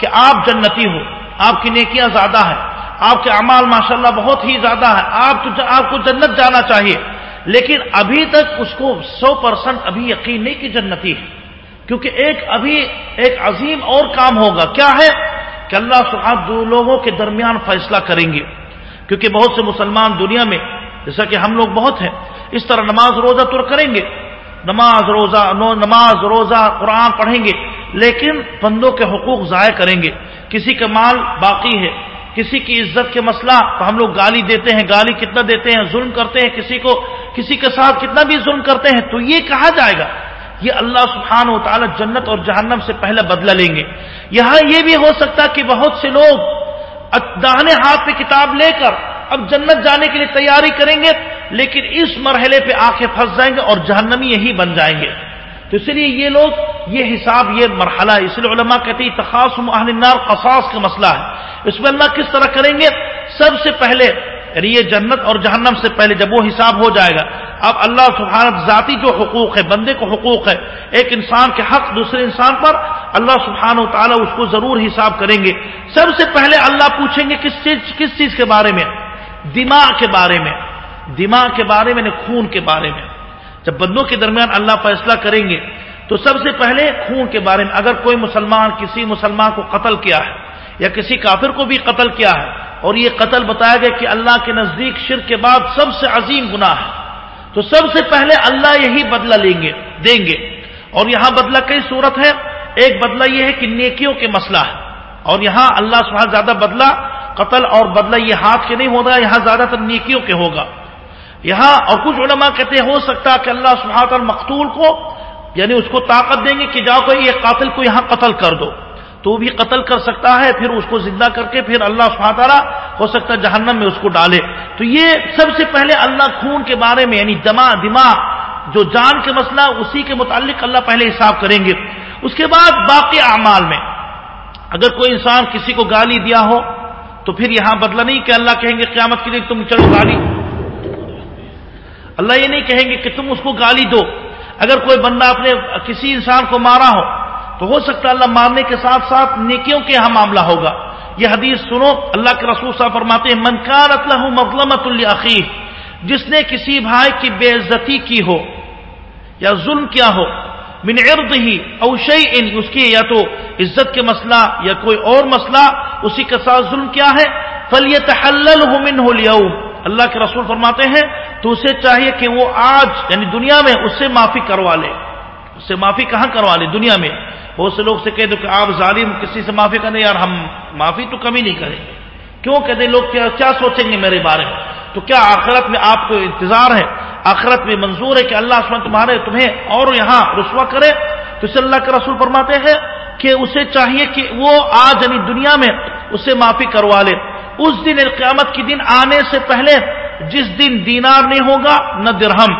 کہ آپ جنتی ہو، آپ کی نیکیاں زیادہ ہیں، آپ کے اعمال ماشاءاللہ بہت ہی زیادہ ہے آپ آپ کو جنت جانا چاہیے۔ لیکن ابھی تک اس کو سو پرسنٹ ابھی یقین نہیں کہ جنتی ہے۔ کیونکہ ایک ابھی ایک عظیم اور کام ہوگا۔ کیا ہے؟ کہ اللہ سبحانہ دو لوگوں کے درمیان فیصلہ کریں گے۔ کیونکہ بہت سے مسلمان دنیا میں، جیسا کہ ہم لوگ بہت ہیں، اس طرح نماز روزہ تو کریں گے۔ نماز روزہ نماز روزہ قرآن پڑھیں گے، لیکن بندوں کے حقوق ضائع کریں گے۔ کسی کا مال باقی ہے کسی کی عزت کے مسئلہ تو ہم لوگ گالی دیتے ہیں، گالی کتنا دیتے ہیں، ظلم کرتے ہیں، کسی کو، کسی کے ساتھ کتنا بھی ظلم کرتے ہیں، تو یہ کہا جائے گا۔ یہ اللہ سبحانہ و تعالی جنت اور جہنم سے پہلے بدلہ لیں گے۔ یہاں یہ بھی ہو سکتا کہ بہت سے لوگ داہنے ہاتھ پہ کتاب لے کر اب جنت جانے کے لیے تیاری کریں گے، لیکن اس مرحلے پہ آنکھیں پھنس جائیں گے اور جہنمی یہی بن جائیں گے۔ تو اس لیے یہ لوگ یہ حساب، یہ مرحلہ ہے اس لیے علماء کہتے ہیں تخاصم اہل النار قصاص کا مسئلہ ہے۔ اس میں اللہ کس طرح کریں گے؟ سب سے پہلے یعنی یہ جنت اور جہنم سے پہلے جب وہ حساب ہو جائے گا، اب اللہ سبحانہ ذاتی جو حقوق ہے، بندے کو حقوق ہے، ایک انسان کے حق، دوسرے انسان پر اللہ سبحانہ و تعالیٰ اس کو ضرور حساب کریں گے۔ سب سے پہلے اللہ پوچھیں گے کس چیز کس چیز کے بارے میں؟ دماغ کے بارے میں۔ دماغ کے بارے میں یعنی خون کے بارے میں۔ جب بندوں کے درمیان اللہ فیصلہ کریں گے، تو سب سے پہلے خون کے بارے میں، اگر کوئی مسلمان کسی مسلمان کو قتل کیا ہے، یا کسی کافر کو بھی قتل کیا ہے، اور یہ قتل بتایا گیا کہ اللہ کے نزدیک شرک کے بعد سب سے عظیم گناہ ہے، تو سب سے پہلے اللہ یہی بدلہ لیں گے، دیں گے۔ اور یہاں بدلہ کئی صورت ہے۔ ایک بدلہ یہ ہے کہ نیکیوں کے مسئلہ ہے۔ اور یہاں اللہ سبحانہ زیادہ بدلہ، قتل اور بدلہ یہ ہاتھ کے نہیں ہوگا، یہاں زیادہ تر نیکیوں کے ہوگا۔ یہاں اور کچھ علماء کہتے ہیں ہو سکتا کہ اللہ سبحانہ مقتول کو یعنی اس کو طاقت دیں گے کہ جاؤ کوئی یہ قاتل کو یہاں قتل کر دو۔ تو بھی قتل کر سکتا ہے، پھر اس کو زندہ کر کے پھر اللہ سبحانہ تعالیٰ ہو سکتا ہے جہنم میں اس کو ڈالے۔ تو یہ سب سے پہلے اللہ خون کے بارے میں یعنی دما دماغ، جو جان کے مسئلہ، اسی کے متعلق اللہ پہلے حساب کریں گے۔ اس کے بعد باقی اعمال میں، اگر کوئی انسان کسی کو گالی دیا ہو، تو پھر یہاں بدلا نہیں کہ اللہ کہیں گے قیامت کے لیے تم چلو گالی۔ اللہ یہ نہیں کہیں گے کہ تم اس کو گالی دو۔ اگر کوئی بندہ اپنے کسی انسان کو مارا ہو، تو ہو سکتا ہے اللہ مارنے کے ساتھ ساتھ نیکیوں کے یہاں معاملہ ہوگا۔ یہ حدیث سنو، اللہ کے رسول صاحب فرماتے ہیں منکار اطلاح مظلمت العقی جس نے کسی بھائی کی بے عزتی کی ہو یا ظلم کیا ہو، من عرض ہی اوشئی ان اس کی یا تو عزت کے مسئلہ یا کوئی اور مسئلہ، اسی کے ساتھ ظلم کیا ہے۔ فلیت من ہو اللہ کے رسول فرماتے ہیں، تو اسے چاہیے کہ وہ آج یعنی دنیا میں، اس سے معافی کروا لے۔ اس سے معافی کہاں کروا لے؟ دنیا میں۔ بہت سے لوگ سے کہہ دو کہ آپ ظالم، کسی سے معافی کریں یار ہم معافی تو کمی نہیں کریں گے۔ کیوں کہتے لوگ، کیا سوچیں گے میرے بارے میں؟ تو کیا آخرت میں آپ کو انتظار ہے؟ آخرت میں منظور ہے کہ اللہ تمہارے، تمہیں اور یہاں رسوا کرے۔ تو اسے اللہ کے رسول فرماتے ہیں کہ اسے چاہیے کہ وہ آج یعنی دنیا میں، اسے معافی کروا لے۔ اس دن قیامت کے دن آنے سے پہلے جس دن دینار نہیں ہوگا، نہ درہم۔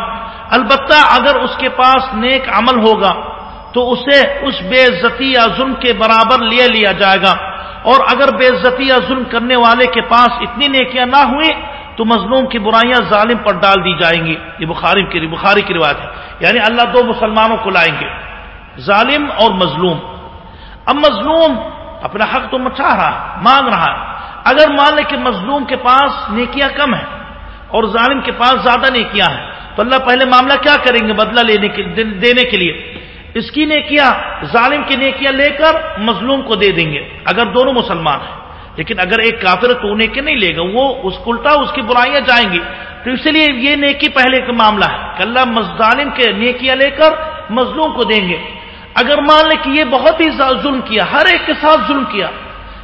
البتہ اگر اس کے پاس نیک عمل ہوگا، تو اسے اس بے عزتی یا ظلم کے برابر لے لیا جائے گا۔ اور اگر بے عزتی یا ظلم کرنے والے کے پاس اتنی نیکیاں نہ ہوئی تو مظلوم کی برائیاں ظالم پر ڈال دی جائیں گی۔ یہ بخاری کی بخاری کی روایت ہے۔ یعنی اللہ دو مسلمانوں کو لائیں گے۔ ظالم اور مظلوم۔ اب مظلوم اپنا حق تو مچا رہا مانگ رہا ہے۔ اگر مان لے کہ مظلوم کے پاس نیکیاں کم ہیں اور ظالم کے پاس زیادہ نیکیاں ہیں، تو اللہ پہلے معاملہ کیا کریں گے بدلہ لینے کے دینے کے لیے؟ اس کی نیکیاں، ظالم کی نیکیاں لے کر مظلوم کو دے دیں گے، اگر دونوں مسلمان ہیں۔ لیکن اگر ایک کافر تو نیکی نہیں لے گا، وہ اس الٹا اس کی برائیاں جائیں گی۔ تو اس لیے یہ نیکی پہلے کا معاملہ ہے کہ اللہ ظالم کے نیکیاں لے کر مظلوم کو دیں گے۔ اگر مان لے کہ یہ بہت ہی ظلم کیا، ہر ایک کے ساتھ ظلم کیا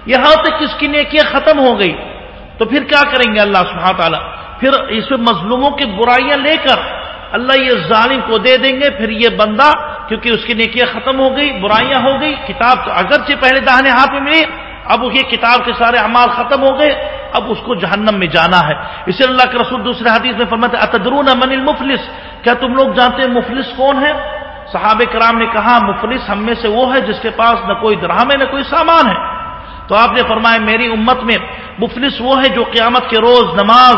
یہاں تک اس کی نیکیاں ختم ہو گئی؟ تو پھر کیا کریں گے اللہ سبحانہ تعالیٰ پھر اس مظلوموں کی برائیاں لے کر اللہ یہ ظالم کو دے دیں گے، پھر یہ بندہ، کیونکہ اس کی نیکیاں ختم ہو گئی، برائیاں ہو گئی، کتاب تو اگرچہ پہلے دہنے ہاتھ میں ملی، اب یہ کتاب کے سارے اعمال ختم ہو گئے، اب اس کو جہنم میں جانا ہے۔ اسے اللہ کے رسول دوسرے حدیث میں فرماتے اتدرون من المفلس؟ کیا تم لوگ جانتے ہیں مفلس کون ہے صحابہ کرام نے کہا، مفلس ہم میں سے وہ ہے جس کے پاس نہ کوئی درہم ہے، نہ کوئی سامان ہے۔ تو آپ نے فرمایا میری امت میں مفلس وہ ہے جو قیامت کے روز نماز،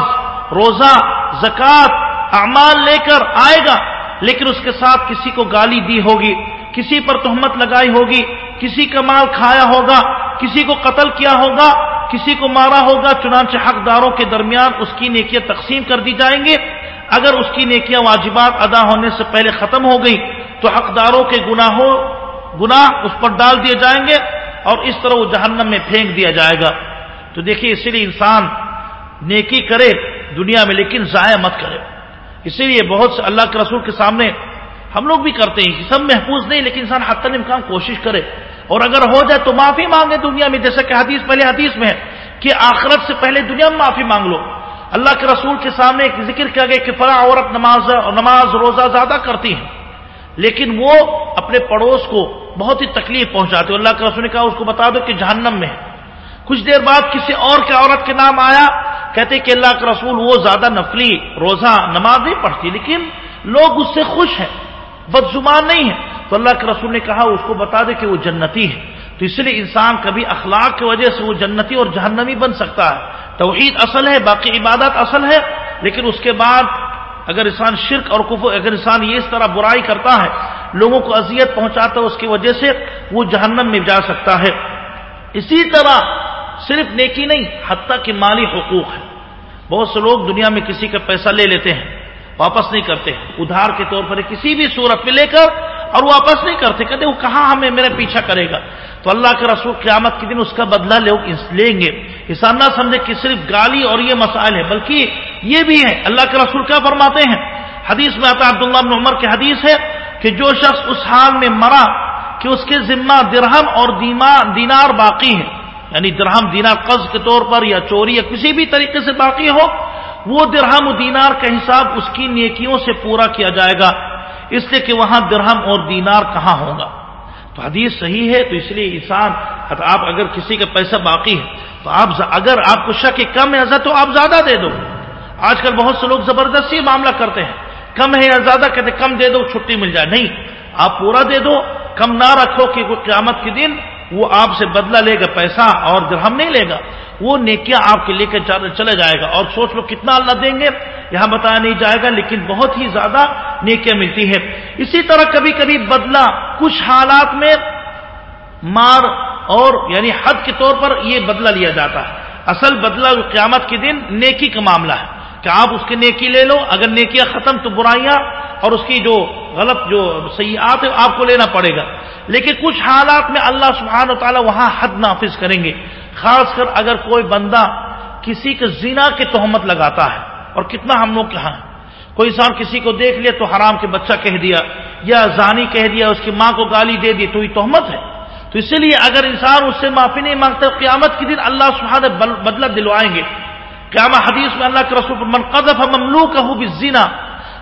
روزہ، زکوٰۃ، اعمال لے کر آئے گا، لیکن اس کے ساتھ کسی کو گالی دی ہوگی، کسی پر تہمت لگائی ہوگی، کسی کا مال کھایا ہوگا، کسی کو قتل کیا ہوگا، کسی کو مارا ہوگا، چنانچہ حقداروں کے درمیان اس کی نیکیاں تقسیم کر دی جائیں گے۔ اگر اس کی نیکیاں واجبات ادا ہونے سے پہلے ختم ہو گئی، تو حقداروں کے گناہوں، گناہ اس پر ڈال دیے جائیں گے۔ اور اس طرح وہ جہنم میں پھینک دیا جائے گا۔ تو دیکھیے، اسی لیے انسان نیکی کرے دنیا میں، لیکن ضائع مت کرے۔ اسی لیے بہت سے اللہ کے رسول کے سامنے ہم لوگ بھی کرتے ہیں۔ سب محفوظ نہیں، لیکن انسان حت الامکان کوشش کرے۔ اور اگر ہو جائے تو معافی مانگے دنیا میں، جیسا کہ حدیث، پہلے حدیث میں ہے کہ آخرت سے پہلے دنیا میں معافی مانگ لو۔ اللہ کے رسول کے سامنے ایک ذکر کیا گیا کہ فلاں عورت نماز اور نماز روزہ زیادہ کرتی ہیں۔ لیکن وہ اپنے پڑوس کو بہت ہی تکلیف پہنچاتے اللہ کے رسول نے کہا، اس کو بتا دو کہ جہنم میں ہے۔ کچھ دیر بعد کسی اور کے عورت کے نام آیا، کہتے کہ اللہ کے رسول وہ زیادہ نفلی، روزہ، نماز نہیں پڑھتی، لیکن لوگ اس سے خوش ہیں بدزمان نہیں ہے تو اللہ کے رسول نے کہا، اس کو بتا دے کہ وہ جنتی ہے۔ تو اس لیے انسان کبھی اخلاق کی وجہ سے وہ جنتی اور جہنمی بن سکتا ہے۔ توحید اصل ہے، باقی عبادت اصل ہے، لیکن اس کے بعد اگر انسان شرک اور کفر، اگر انسان یہ اس طرح برائی کرتا ہے، لوگوں کو اذیت پہنچاتا ہے، اس کی وجہ سے وہ جہنم میں جا سکتا ہے۔ اسی طرح صرف نیکی نہیں، حتیٰ کہ مالی حقوق ہے بہت سے لوگ دنیا میں کسی کا پیسہ لے لیتے ہیں، واپس نہیں کرتے۔ ادھار کے طور پر کسی بھی صورت پہ لے کر اور واپس نہیں کرتے، کہتے وہ کہاں ہمیں میرا پیچھا کرے گا؟ تو اللہ کے رسول قیامت کے دن اس کا بدلہ لوگ لیں گے۔ کسان نہ سمجھے کہ صرف گالی اور یہ مسائل ہے بلکہ یہ بھی ہے اللہ کے رسول کیا فرماتے ہیں؟ حدیث میں آتا عبداللہ بن عمر کی حدیث ہے کہ جو شخص اس حال میں مرا کہ اس کے ذمہ درہم اور دینار باقی ہے یعنی درہم، دینار قرض کے طور پر یا چوری یا کسی بھی طریقے سے باقی ہو، وہ درہم و دینار کا حساب اس کی نیکیوں سے پورا کیا جائے گا۔ اس لیے کہ وہاں درہم اور دینار کہاں ہوگا؟ تو حدیث صحیح ہے، تو اس لیے انسان، آپ اگر کسی کا پیسہ باقی ہے، تو آپ اگر آپ کو شک کم ہے تو آپ زیادہ دے دو۔ آج کل بہت سے لوگ زبردستی معاملہ کرتے ہیں۔ کم ہے یا زیادہ، کہتے کم دے دو، چھٹی مل جائے۔ نہیں، آپ پورا دے دو، کم نہ رکھو کہ قیامت کے دن وہ آپ سے بدلہ لے گا، پیسہ اور درہم نہیں لے گا۔ وہ نیکیاں آپ کے لے کے چلے جائے گا۔ اور سوچ لو کتنا اللہ دیں گے۔ یہاں بتایا نہیں جائے گا، لیکن بہت ہی زیادہ نیکیاں ملتی ہے اسی طرح کبھی کبھی بدلہ کچھ حالات میں مار اور یعنی حد کے طور پر یہ بدلہ لیا جاتا ہے۔ اصل بدلہ قیامت کے دن نیکی کا معاملہ ہے۔ کہ آپ اس کی نیکی لے لو، اگر نیکیاں ختم تو برائیاں اور اس کی جو غلط جو سیاحت ہے آپ کو لینا پڑے گا۔ لیکن کچھ حالات میں اللہ سبحانہ و تعالیٰ وہاں حد نافذ کریں گے۔ خاص کر اگر کوئی بندہ کسی کے زنا کی تہمت لگاتا ہے، اور کتنا ہم لوگ کہاں ہیں۔ کوئی انسان کسی کو دیکھ لیا تو حرام کے بچہ کہہ دیا، یا زانی کہہ دیا، اس کی ماں کو گالی دے دی، تو یہ تہمت ہے۔ تو اسی لیے اگر انسان اس سے معافی نہیں مانگتا، قیامت کے دن اللہ سبحانہ بدلہ دلوائیں گے۔ قیامت حدیث میں اللہ کے رسول من قذف مملو کہ بالزنا،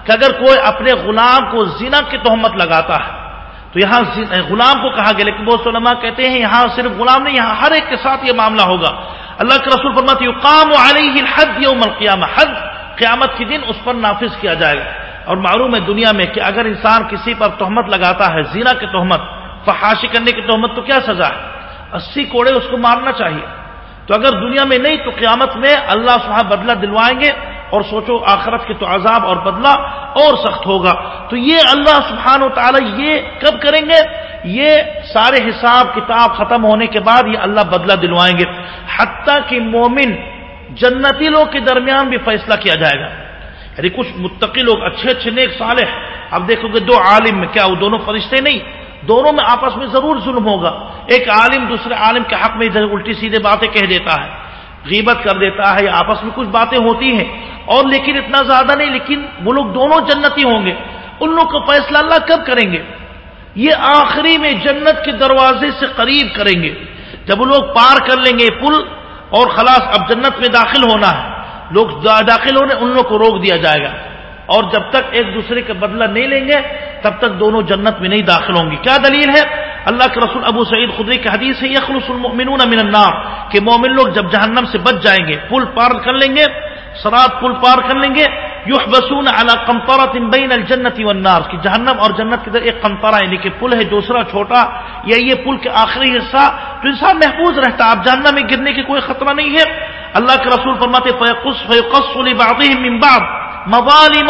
کہ اگر کوئی اپنے غلام کو زنا کی تہمت لگاتا ہے، تو یہاں غلام کو کہا گیا، لیکن بہت علماء کہتے ہیں یہاں صرف غلام نہیں، یہاں ہر ایک کے ساتھ یہ معاملہ ہوگا۔ اللہ کے رسول فرماتے یقام علیہ الحد یوم القیامہ، حد قیامت کے دن اس پر نافذ کیا جائے گا۔ اور معلوم ہے دنیا میں کہ اگر انسان کسی پر تہمت لگاتا ہے زینا کی تہمت، فحاشی کرنے کی تہمت، تو کیا سزا ہے؟ اسی کوڑے اس کو مارنا چاہیے۔ تو اگر دنیا میں نہیں تو قیامت میں اللہ صاحب بدلہ دلوائیں گے اور سوچو آخرت کے تو عذاب اور بدلہ اور سخت ہوگا۔ تو یہ اللہ سبحان و تعالی یہ کب کریں گے؟ یہ سارے حساب کتاب ختم ہونے کے بعد یہ اللہ بدلہ دلوائیں گے۔ حتیٰ کہ مومن جنتی لوگ کے درمیان بھی فیصلہ کیا جائے گا۔ یعنی کچھ متقی لوگ، اچھے اچھے نیک صالح، اب دیکھو گے دو عالم میں کیا وہ دونوں فرشتے نہیں دونوں میں آپس میں ضرور ظلم ہوگا۔ ایک عالم دوسرے عالم کے حق میں الٹی سیدھے باتیں کہہ دیتا ہے، غیبت کر دیتا ہے یا آپس میں کچھ باتیں ہوتی ہیں۔ اور لیکن اتنا زیادہ نہیں، لیکن وہ لوگ دونوں جنتی ہوں گے۔ ان لوگ کا فیصلہ اللہ کب کریں گے؟ یہ آخری میں جنت کے دروازے سے قریب کریں گے۔ جب وہ لوگ پار کر لیں گے پل، اور خلاص اب جنت میں داخل ہونا ہے۔ لوگ داخل ہونے، ان لوگ کو روک دیا جائے گا۔ اور جب تک ایک دوسرے کا بدلہ نہیں لیں گے، تب تک دونوں جنت میں نہیں داخل ہوں گی۔ کیا دلیل ہے؟ اللہ کے رسول ابو سعید خدری کی حدیث ہے، یخلص المؤمنون من النار، کہ مومن لوگ جب جہنم سے بچ جائیں گے، پل پار کر لیں گے، سرات پل پار کر لیں گے، یحبسون على قنطرة بین الجنت والنار، کہ جہنم اور جنت کے در ایک قنطرہ یعنی کہ پل ہے، دوسرا چھوٹا، یا یہ پل کے آخری حصہ۔ تو انسان محفوظ رہتا اب جہنم میں گرنے کی کوئی خطرہ نہیں ہے۔ اللہ کے رسول فرماتے فیقص فیقص لبعضهم من بعض۔ مظالم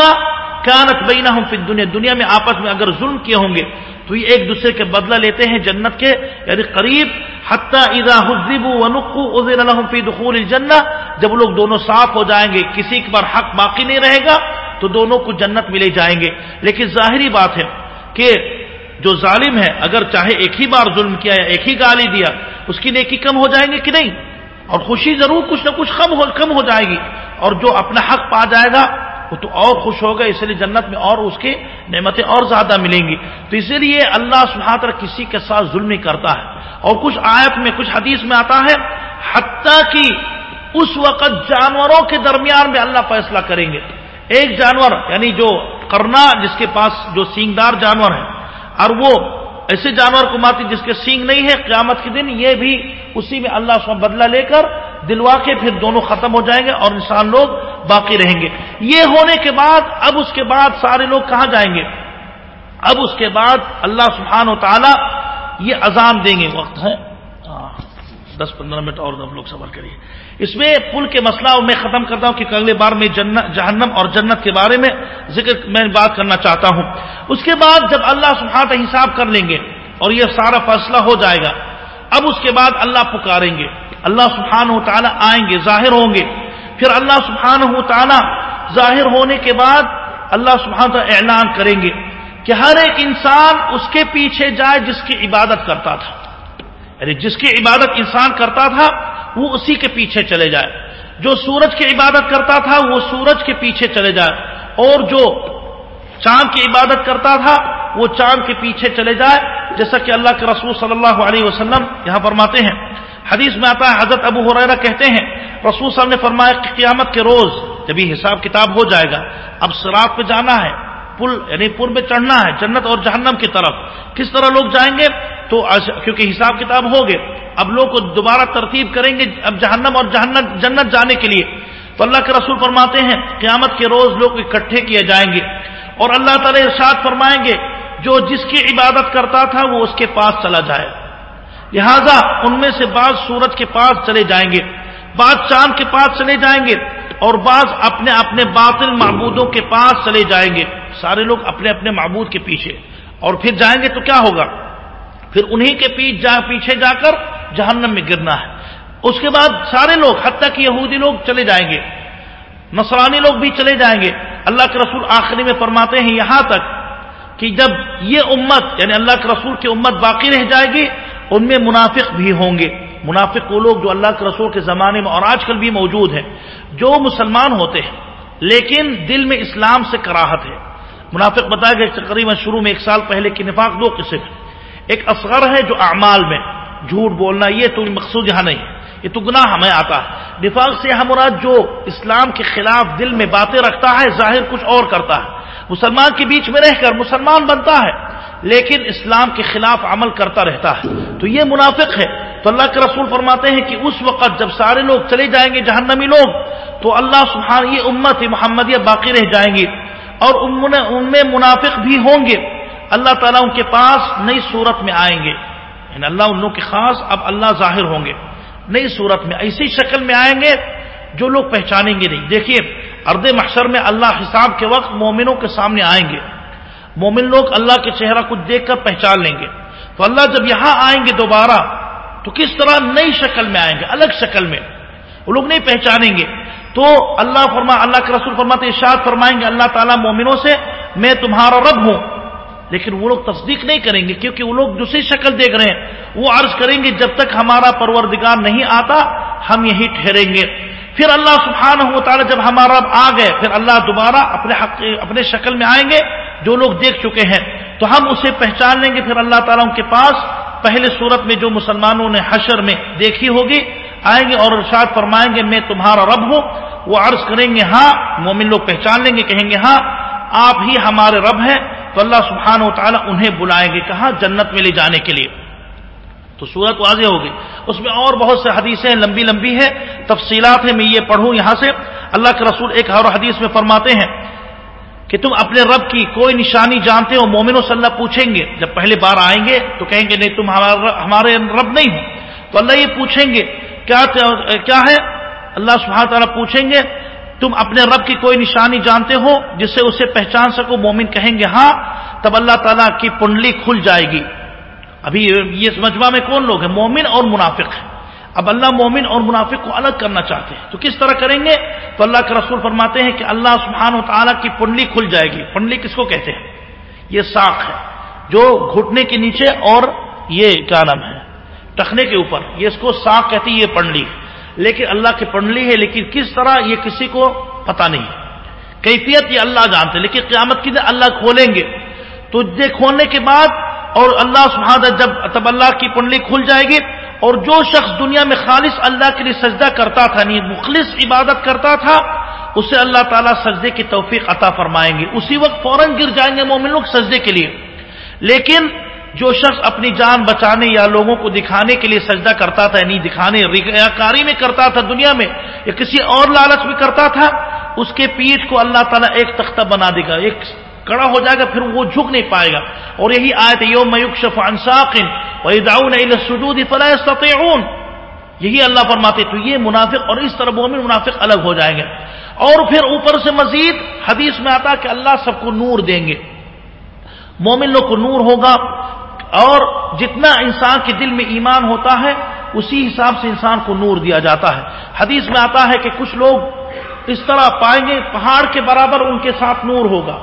كانت بينهم في الدنيا دنیا میں آپس میں اگر ظلم کیے ہوں گے، تو یہ ایک دوسرے کے بدلہ لیتے ہیں جنت کے یعنی قریب، حتی اذا حذبوا ونقوا اذن لهم في دخول الجنہ، جب لوگ دونوں صاف ہو جائیں گے، کسی پر حق باقی نہیں رہے گا، تو دونوں کو جنت ملے جائیں گے۔ لیکن ظاہری بات ہے کہ جو ظالم ہے، اگر چاہے ایک ہی بار ظلم کیا یا ایک ہی گالی دیا، اس کی نیکی کم ہو جائیں گے کہ نہیں؟ اور خوشی ضرور کچھ نہ کچھ کم ہو کم ہو جائے گی۔ اور جو اپنا حق پا جائے گا تو اور خوش ہوگا، اس لیے جنت میں اور اس کی نعمتیں اور زیادہ ملیں گی۔ تو اسی لیے اللہ سبحانہ کسی کے ساتھ ظلم نہیں کرتا ہے۔ اور کچھ آیت میں، کچھ حدیث میں آتا ہے، حتیٰ کہ اس وقت جانوروں کے درمیان میں اللہ فیصلہ کریں گے۔ ایک جانور یعنی جو کرنا، جس کے پاس جو سینگدار جانور ہے اور وہ ایسے جانور کو مارتی جس کے سینگ نہیں ہے، قیامت کے دن یہ بھی اسی میں اللہ سب بدلہ لے کر دلوا کے پھر دونوں ختم ہو جائیں گے اور انسان لوگ باقی رہیں گے۔ یہ ہونے کے بعد، اب اس کے بعد سارے لوگ کہاں جائیں گے؟ اب اس کے بعد اللہ سبحانہ و تعالی یہ اذان دیں گے۔ وقت ہے۔ دس پندرہ منٹ اور ہم لوگ سفر کریے۔ اس میں پل کے مسئلہ میں ختم کرتا ہوں کہ اگلے بار میں جہنم اور جنت کے بارے میں ذکر میں بات کرنا چاہتا ہوں۔ اس کے بعد جب اللہ سبحانہ حساب کر لیں گے اور یہ سارا فیصلہ ہو جائے گا، اب اس کے بعد اللہ پکاریں گے۔ اللہ سبحانہ و تعالیٰ آئیں گے، ظاہر ہوں گے۔ پھر اللہ سبحانہ و تعالیٰ ظاہر ہونے کے بعد اللہ سبحانہ اعلان کریں گے کہ ہر ایک انسان اس کے پیچھے جائے جس کی عبادت کرتا تھا۔ یعنی جس کی عبادت انسان کرتا تھا، وہ اسی کے پیچھے چلے جائے۔ جو سورج کی عبادت کرتا تھا، وہ سورج کے پیچھے چلے جائے۔ اور جو چاند کی عبادت کرتا تھا، وہ چاند کے پیچھے چلے جائے۔ جیسا کہ اللہ کے رسول صلی اللہ علیہ وسلم یہاں فرماتے ہیں۔ حدیث میں آتا ہے، حضرت ابو حریرہ کہتے ہیں، رسول صاحب نے فرمایا کہ قیامت کے روز جب یہ حساب کتاب ہو جائے گا، اب سراط پہ جانا ہے۔ پل یعنی پل پہ چڑھنا ہے، جنت اور جہنم کی طرف۔ کس طرح لوگ جائیں گے؟ تو کیونکہ حساب کتاب ہو گئے اب لوگ کو دوبارہ ترتیب کریں گے اب جہنم اور جہنت جنت جانے کے لیے۔ تو اللہ کے رسول فرماتے ہیں، قیامت کے روز لوگ اکٹھے کیے جائیں گے۔ اور اللہ تعالی ارشاد فرمائیں گے، جو جس کی عبادت کرتا تھا، وہ اس کے پاس چلا جائے۔ لہذا ان میں سے بعض سورج کے پاس چلے جائیں گے، بعض چاند کے پاس چلے جائیں گے اور بعض اپنے اپنے باطل معبودوں کے پاس چلے جائیں گے۔ سارے لوگ اپنے اپنے معبود کے پیچھے اور پھر جائیں گے تو کیا ہوگا؟ پھر انہی کے پیچھ جا پیچھے جا کر جہنم میں گرنا ہے۔ اس کے بعد سارے لوگ، حتیٰ کہ یہودی لوگ چلے جائیں گے۔ نصرانی لوگ بھی چلے جائیں گے۔ اللہ کے رسول آخری میں فرماتے ہیں یہاں تک کہ جب یہ امت یعنی اللہ کے رسول کی امت باقی رہ جائے گی، ان میں منافق بھی ہوں گے۔ منافق وہ لوگ جو اللہ کے رسول کے زمانے میں اور آج کل بھی موجود ہیں، جو مسلمان ہوتے ہیں، لیکن دل میں اسلام سے کراہت ہے۔ منافق بتایا گیا تقریباً شروع میں ایک سال پہلے کی نفاق دو قسم ایک اصغر ہے جو اعمال میں جھوٹ بولنا، یہ تو مقصود یہاں نہیں یہ تو گناہ ہمیں آتا ہے۔ نفاق سے ہمارا جو اسلام کے خلاف دل میں باتیں رکھتا ہے، ظاہر کچھ اور کرتا ہے۔ مسلمان کے بیچ میں رہ کر مسلمان بنتا ہے، لیکن اسلام کے خلاف عمل کرتا رہتا ہے۔ تو یہ منافق ہے۔ تو اللہ کے رسول فرماتے ہیں کہ اس وقت جب سارے لوگ چلے جائیں گے، جہنمی لوگ، تو اللہ سبحان یہ امت محمدیہ باقی رہ جائیں گی اور ان میں منافق بھی ہوں گے۔ اللہ تعالیٰ ان کے پاس نئی صورت میں آئیں گے۔ یعنی اللہ ان لوگوں کے خاص اب اللہ ظاہر ہوں گے۔ نئی صورت میں ایسی شکل میں آئیں گے جو لوگ پہچانیں گے نہیں۔ دیکھیے ارد محشر میں اللہ حساب کے وقت مومنوں کے سامنے آئیں گے۔ مومن لوگ اللہ کے چہرہ کو دیکھ کر پہچان لیں گے۔ تو اللہ جب یہاں آئیں گے دوبارہ، تو کس طرح نئی شکل میں آئیں گے؟ الگ شکل میں۔ وہ لوگ نہیں پہچانیں گے۔ تو اللہ فرما اللہ کے رسول فرماتے ارشاد فرمائیں گے اللہ تعالیٰ مومنوں سے، میں تمہارا رب ہوں۔ لیکن وہ لوگ تصدیق نہیں کریں گے، کیونکہ وہ لوگ دوسری شکل دیکھ رہے ہیں۔ وہ عرض کریں گے، جب تک ہمارا پروردگار نہیں آتا، ہم یہی ٹھہریں گے۔ پھر اللہ سبحانہ و تعالی جب ہمارا رب آ گئے، پھر اللہ دوبارہ اپنے حق اپنے شکل میں آئیں گے، جو لوگ دیکھ چکے ہیں۔ تو ہم اسے پہچان لیں گے، پھر اللہ تعالیٰ ان کے پاس پہلے صورت میں جو مسلمانوں نے حشر میں دیکھی ہوگی آئیں گے اور ارشاد فرمائیں گے، میں تمہارا رب ہوں۔ وہ عرض کریں گے ہاں مومن لوگ پہچان لیں گے، کہیں گے ہاں آپ ہی ہمارے رب ہیں۔ تو اللہ سبحانہ و تعالیٰ انہیں بلائیں گے کہاں جنت میں لے جانے کے لیے۔ تو صورت واضح ہوگی اس میں اور بہت سے حدیثیں لمبی لمبی ہے تفصیلات ہیں، میں یہ پڑھوں یہاں سے۔ اللہ کے رسول ایک اور حدیث میں فرماتے ہیں کہ تم اپنے رب کی کوئی نشانی جانتے ہو مومن و صلی اللہ پوچھیں گے۔ جب پہلے بار آئیں گے تو کہیں گے، نہیں، تم ہمارے رب نہیں ہو۔ تو اللہ یہ پوچھیں گے کیا ہے؟ اللہ سبحانہ تعالیٰ پوچھیں گے، تم اپنے رب کی کوئی نشانی جانتے ہو جس سے اسے پہچان سکو؟ مومن کہیں گے ہاں تب اللہ تعالیٰ کی پنڈلی کھل جائے گی۔ ابھی یہ مجمع میں کون لوگ ہیں؟ مومن اور منافق ہیں۔ اب اللہ مومن اور منافق کو الگ کرنا چاہتے ہیں۔ تو کس طرح کریں گے؟ تو اللہ کے رسول فرماتے ہیں کہ اللہ سبحانہ و تعالیٰ کی پنڈلی کھل جائے گی۔ پنڈلی کس کو کہتے ہیں؟ یہ ساخ ہے۔ جو گھٹنے کے نیچے اور یہ کیا نام ہے۔ ٹخنے کے اوپر۔ یہ اس کو ساخ کہتی ہے یہ پنڈلی۔ لیکن اللہ کی پنڈلی ہے لیکن کس طرح یہ کسی کو پتا نہیں۔ کیفیت یہ اللہ جانتے لیکن قیامت کی اللہ کھولیں گے۔ تو یہ کھولنے کے بعد اور اللہ سبحانہ جب تب اللہ کی پنڈلی کھل جائے گی اور جو شخص دنیا میں خالص اللہ کے لیے سجدہ کرتا تھا نہیں مخلص عبادت کرتا تھا، اسے اللہ تعالیٰ سجدے کی توفیق عطا فرمائیں گے۔ اسی وقت فوراً گر جائیں گے مومن لوگ سجدے کے لیے۔ لیکن جو شخص اپنی جان بچانے یا لوگوں کو دکھانے کے لیے سجدہ کرتا تھا یعنی دکھانے کاری میں کرتا تھا دنیا میں، یا کسی اور لالچ میں کرتا تھا، اس کے پیٹ کو اللہ تعالیٰ ایک تختہ بنا دے گا، ایک کڑا ہو جائے گا، پھر وہ جھک نہیں پائے گا۔ اور یہی آیت یوم میکشف عن ساقن ویدعون الى السجود فلا يستطيعون۔ یہی اللہ فرماتے تو یہ منافق اور اس طرح مومن منافق الگ ہو جائیں گے۔ اور پھر اوپر سے مزید حدیث میں آتا کہ اللہ سب کو نور دیں گے۔ مومن لوگ کو نور ہوگا اور جتنا انسان کے دل میں ایمان ہوتا ہے، اسی حساب سے انسان کو نور دیا جاتا ہے۔ حدیث میں آتا ہے کہ کچھ لوگ اس طرح پائیں گے، پہاڑ کے برابر ان کے ساتھ نور ہوگا۔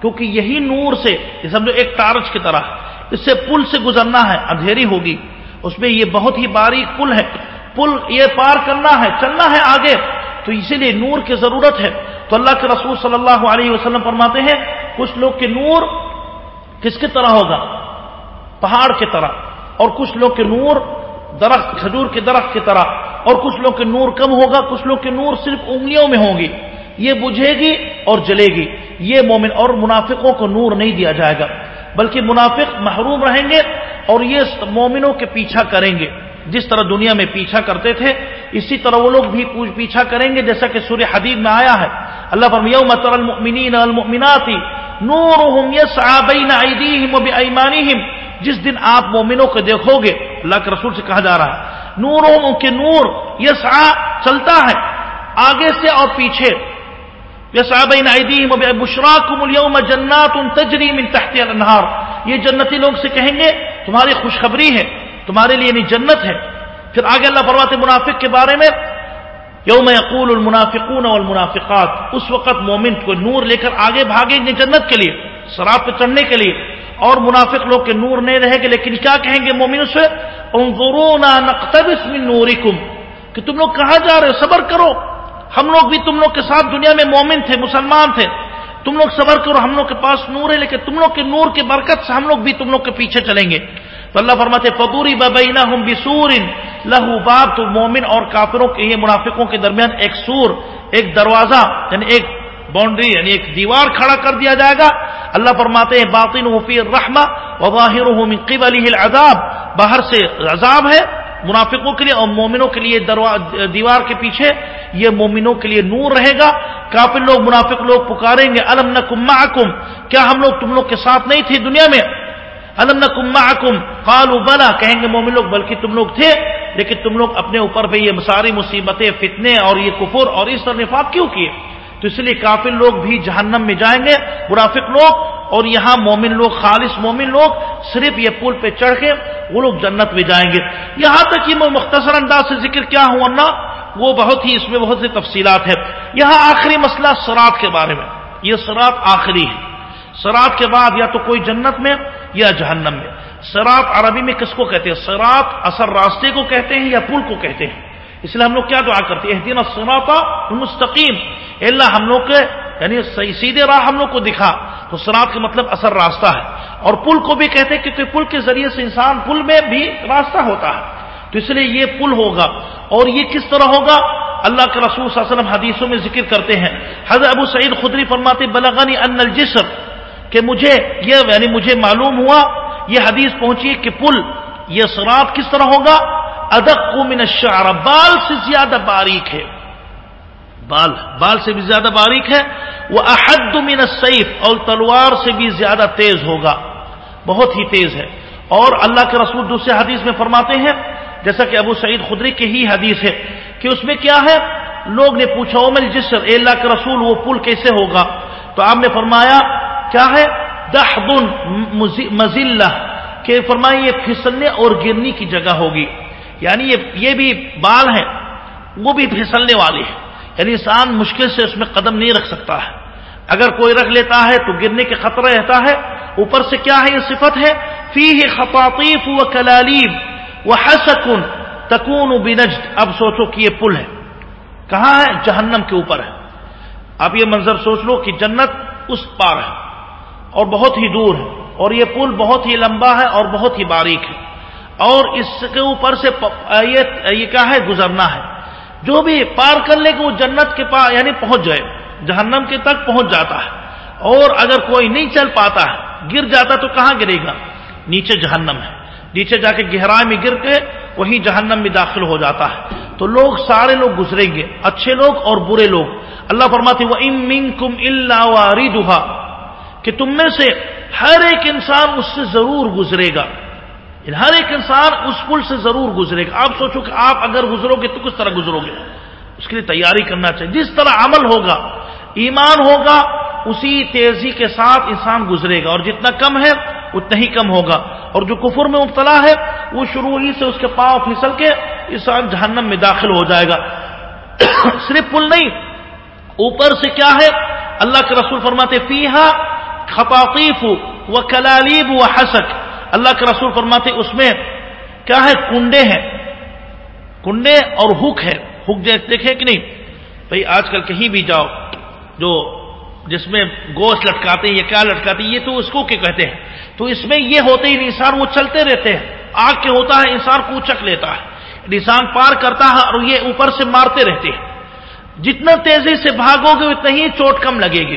کیونکہ یہی نور سے، یہ سمجھو ایک ٹارچ کی طرح، اس سے پل سے گزرنا ہے، اندھیری ہوگی۔ اس میں یہ بہت ہی باریک پل ہے۔ پل یہ پار کرنا ہے، چلنا ہے آگے۔ تو اسی لیے نور کی ضرورت ہے۔ تو اللہ کے رسول صلی اللہ علیہ وسلم فرماتے ہیں، کچھ لوگ کے نور کس کی طرح ہوگا؟ پہاڑ کی طرح، اور کچھ لوگ کے نور درخت، کھجور کے درخت کی طرح، اور کچھ لوگ کے نور کم ہوگا، کچھ لوگ کے نور صرف انگلیوں میں ہوں گی۔ یہ بجھے گی اور جلے گی۔ یہ مومن اور منافقوں کو نور نہیں دیا جائے گا، بلکہ منافق محروم رہیں گے اور یہ مومنوں کے پیچھا کریں گے۔ جس طرح دنیا میں پیچھا کرتے تھے، اسی طرح وہ لوگ بھی پیچھا کریں گے، جیسا کہ سورہ حدید میں آیا ہے۔ اللہ پر یوم المؤمنین والمؤمنات نورهم يسعى بين ايديهم وبايمانهم جس دن آپ مومنوں کو دیکھو گے، اللہ کے رسول سے کہا جا رہا ہے، نوروں کے نور یسعى چلتا ہے، آگے سے اور پیچھے۔ یسعى بين ايديهم وبشراكم اليوم جنات تجري من یہ جنتی لوگ سے کہیں گے، تمہاری خوشخبری ہے، تمہارے لیے نہیں جنت ہے۔ پھر آگے اللہ فرماتے منافق کے بارے میں، یوم یقول المنافقون والمنافقات۔ اس وقت مومن کو نور لے کر آگے بھاگیں گے جنت کے لیے۔ شراب پہ چڑھنے کے لیے۔ اور منافق لوگ کے نور نہیں رہے گے، لیکن کیا کہیں گے مومن سے؟ انظرونا نقتبس من نورکم۔ کہ تم لوگ کہاں جا رہے ہو؟ صبر کرو۔ ہم لوگ بھی تم لوگ کے ساتھ دنیا میں مومن تھے، مسلمان تھے۔ تم لوگ صبر کرو، ہم لوگ کے پاس نور ہے، لیکن تم لوگ کے نور کی برکت سے ہم لوگ بھی تم لوگ کے پیچھے چلیں گے۔ تو اللہ فرماتے فبوری ببینا ہم بسور۔ لہو باب تو مومن اور کافروں کے، یہ منافقوں کے درمیان ایک سور، ایک دروازہ یعنی ایک باؤنڈری یعنی ایک دیوار کھڑا کر دیا جائے گا۔ اللہ فرماتے ہیں باطن فی الرحمہ وظاہر من قبله العذاب۔ باہر سے عذاب ہے منافقوں کے لیے اور مومنوں کے لیے دیوار کے پیچھے یہ مومنوں کے لیے نور رہے گا۔ کافر لوگ، منافق لوگ پکاریں گے، الم نکم کیا ہم لوگ تم لوگ کے ساتھ نہیں تھے دنیا میں؟ الم نکم قالوا بلا۔ کہیں گے مومن لوگ، بلکہ تم لوگ تھے۔ لیکن تم لوگ اپنے اوپر پہ یہ ساری مصیبتیں، فتنے اور یہ کفر اور اس طرح نفاق کیوں کیے؟ تو اس لیے کافر لوگ بھی جہنم میں جائیں گے، منافق لوگ، اور یہاں مومن لوگ، خالص مومن لوگ صرف یہ پل پہ چڑھ کے وہ لوگ جنت میں جائیں گے۔ یہاں تک کہ میں مختصر انداز سے ذکر کیا ہوں، ورنہ وہ بہت ہی اس میں بہت سی تفصیلات ہے یہاں آخری مسئلہ سرات کے بارے میں۔ یہ سرات آخری ہے۔ سرات کے بعد یا تو کوئی جنت میں یا جہنم میں۔ سرات عربی میں کس کو کہتے ہیں؟ سرات اثر راستے کو کہتے ہیں یا پل کو کہتے ہیں؟ اس لیے ہم لوگ کیا دعا کرتے ہیں؟ دن سراتا مستقیم اللہ، ہم لوگ کے یعنی سیدھے راہ ہم لوگ کو دکھا۔ تو سرات کا مطلب اثر راستہ ہے۔ اور پل کو بھی کہتے ہیں کیونکہ پل کے ذریعے سے انسان پل میں بھی راستہ ہوتا ہے۔ تو اس لیے یہ پل ہوگا۔ اور یہ کس طرح ہوگا؟ اللہ کے رسول صلی اللہ علیہ وسلم حدیثوں میں ذکر کرتے ہیں۔ حضرت ابو سعید خدری فرماتے بلغنی ان الجسر کہ مجھے یہ یعنی مجھے معلوم ہوا، یہ حدیث پہنچی کہ پل، یہ سرات کس طرح ہوگا؟ ادق من الشعر، بال سے زیادہ باریک ہے۔ بال بال سے بھی زیادہ باریک ہے۔ وہ احد من السیف اور تلوار سے بھی زیادہ تیز ہوگا۔ بہت ہی تیز ہے۔ اور اللہ کے رسول دوسرے حدیث میں فرماتے ہیں، جیسا کہ ابو سعید خدری کی ہی حدیث ہے، کہ اس میں کیا ہے؟ لوگ نے پوچھا عمل جسر، اے اللہ کے رسول، وہ پل کیسے ہوگا؟ تو آپ نے فرمایا، کیا ہے؟ دحد مزلہ، کہ فرمایا یہ پھسلنے اور گرنے کی جگہ ہوگی۔ یعنی یہ بھی بال ہیں، وہ بھی پھسلنے والے ہیں۔ یعنی انسان مشکل سے اس میں قدم نہیں رکھ سکتا ہے۔ اگر کوئی رکھ لیتا ہے تو گرنے کے خطرہ رہتا ہے۔ اوپر سے کیا ہے یہ صفت ہے؟ فی خطاطیف و کلالیب وہ حسکن تکون بنجد۔ اب سوچو کہ یہ پل ہے۔ کہاں ہے؟ جہنم کے اوپر ہے۔ اب یہ منظر سوچ لو کہ جنت اس پار ہے اور بہت ہی دور ہے۔ اور یہ پل بہت ہی لمبا ہے اور بہت ہی باریک ہے۔ اور اس کے اوپر سے یہ کیا ہے؟ گزرنا ہے۔ جو بھی پار کر لے کہ وہ جنت کے پاس یعنی پہنچ جائے، جہنم کے تک پہنچ جاتا ہے۔ اور اگر کوئی نہیں چل پاتا ہے، گر جاتا تو کہاں گرے گا؟ نیچے جہنم ہے۔ نیچے جا کے گہرائی میں گر کے وہی جہنم میں داخل ہو جاتا ہے۔ تو لوگ سارے لوگ گزریں گے، اچھے لوگ اور برے لوگ۔ اللہ فرماتے وہ ام کم اللہ کہ تم میں سے ہر ایک انسان اس سے ضرور گزرے گا۔ یعنی ہر ایک انسان اس پل سے ضرور گزرے گا۔ آپ سوچو کہ آپ اگر گزرو گے تو کس طرح گزرو گے؟ اس کے لیے تیاری کرنا چاہیے۔ جس طرح عمل ہوگا، ایمان ہوگا، اسی تیزی کے ساتھ انسان گزرے گا۔ اور جتنا کم ہے، اتنا ہی کم ہوگا۔ اور جو کفر میں مبتلا ہے، وہ شروع ہی سے اس کے پاؤں پھسل کے انسان جہنم میں داخل ہو جائے گا۔ صرف پل نہیں، اوپر سے کیا ہے؟ اللہ کے رسول فرماتے پیہا خطاطیف و کلالیب و حسک اللہ کے رسول فرماتے اس میں کیا ہے؟ کنڈے ہیں۔ کنڈے اور ہک ہے۔ ہک دیکھے کہ نہیں؟ بھائی، آج کل کہیں بھی جاؤ، جو جس میں گوشت لٹکاتے ہیں یا کیا لٹکاتے ہیں؟ یہ تو اس کو کیا کہتے ہیں۔ تو اس میں یہ ہوتے ہی انسان وہ چلتے رہتے ہیں۔ آگ کے ہوتا ہے، انسان کو چک لیتا ہے۔ انسان پار کرتا ہے اور یہ اوپر سے مارتے رہتے ہیں۔ جتنا تیزی سے بھاگو گے، اتنا ہی چوٹ کم لگے گی۔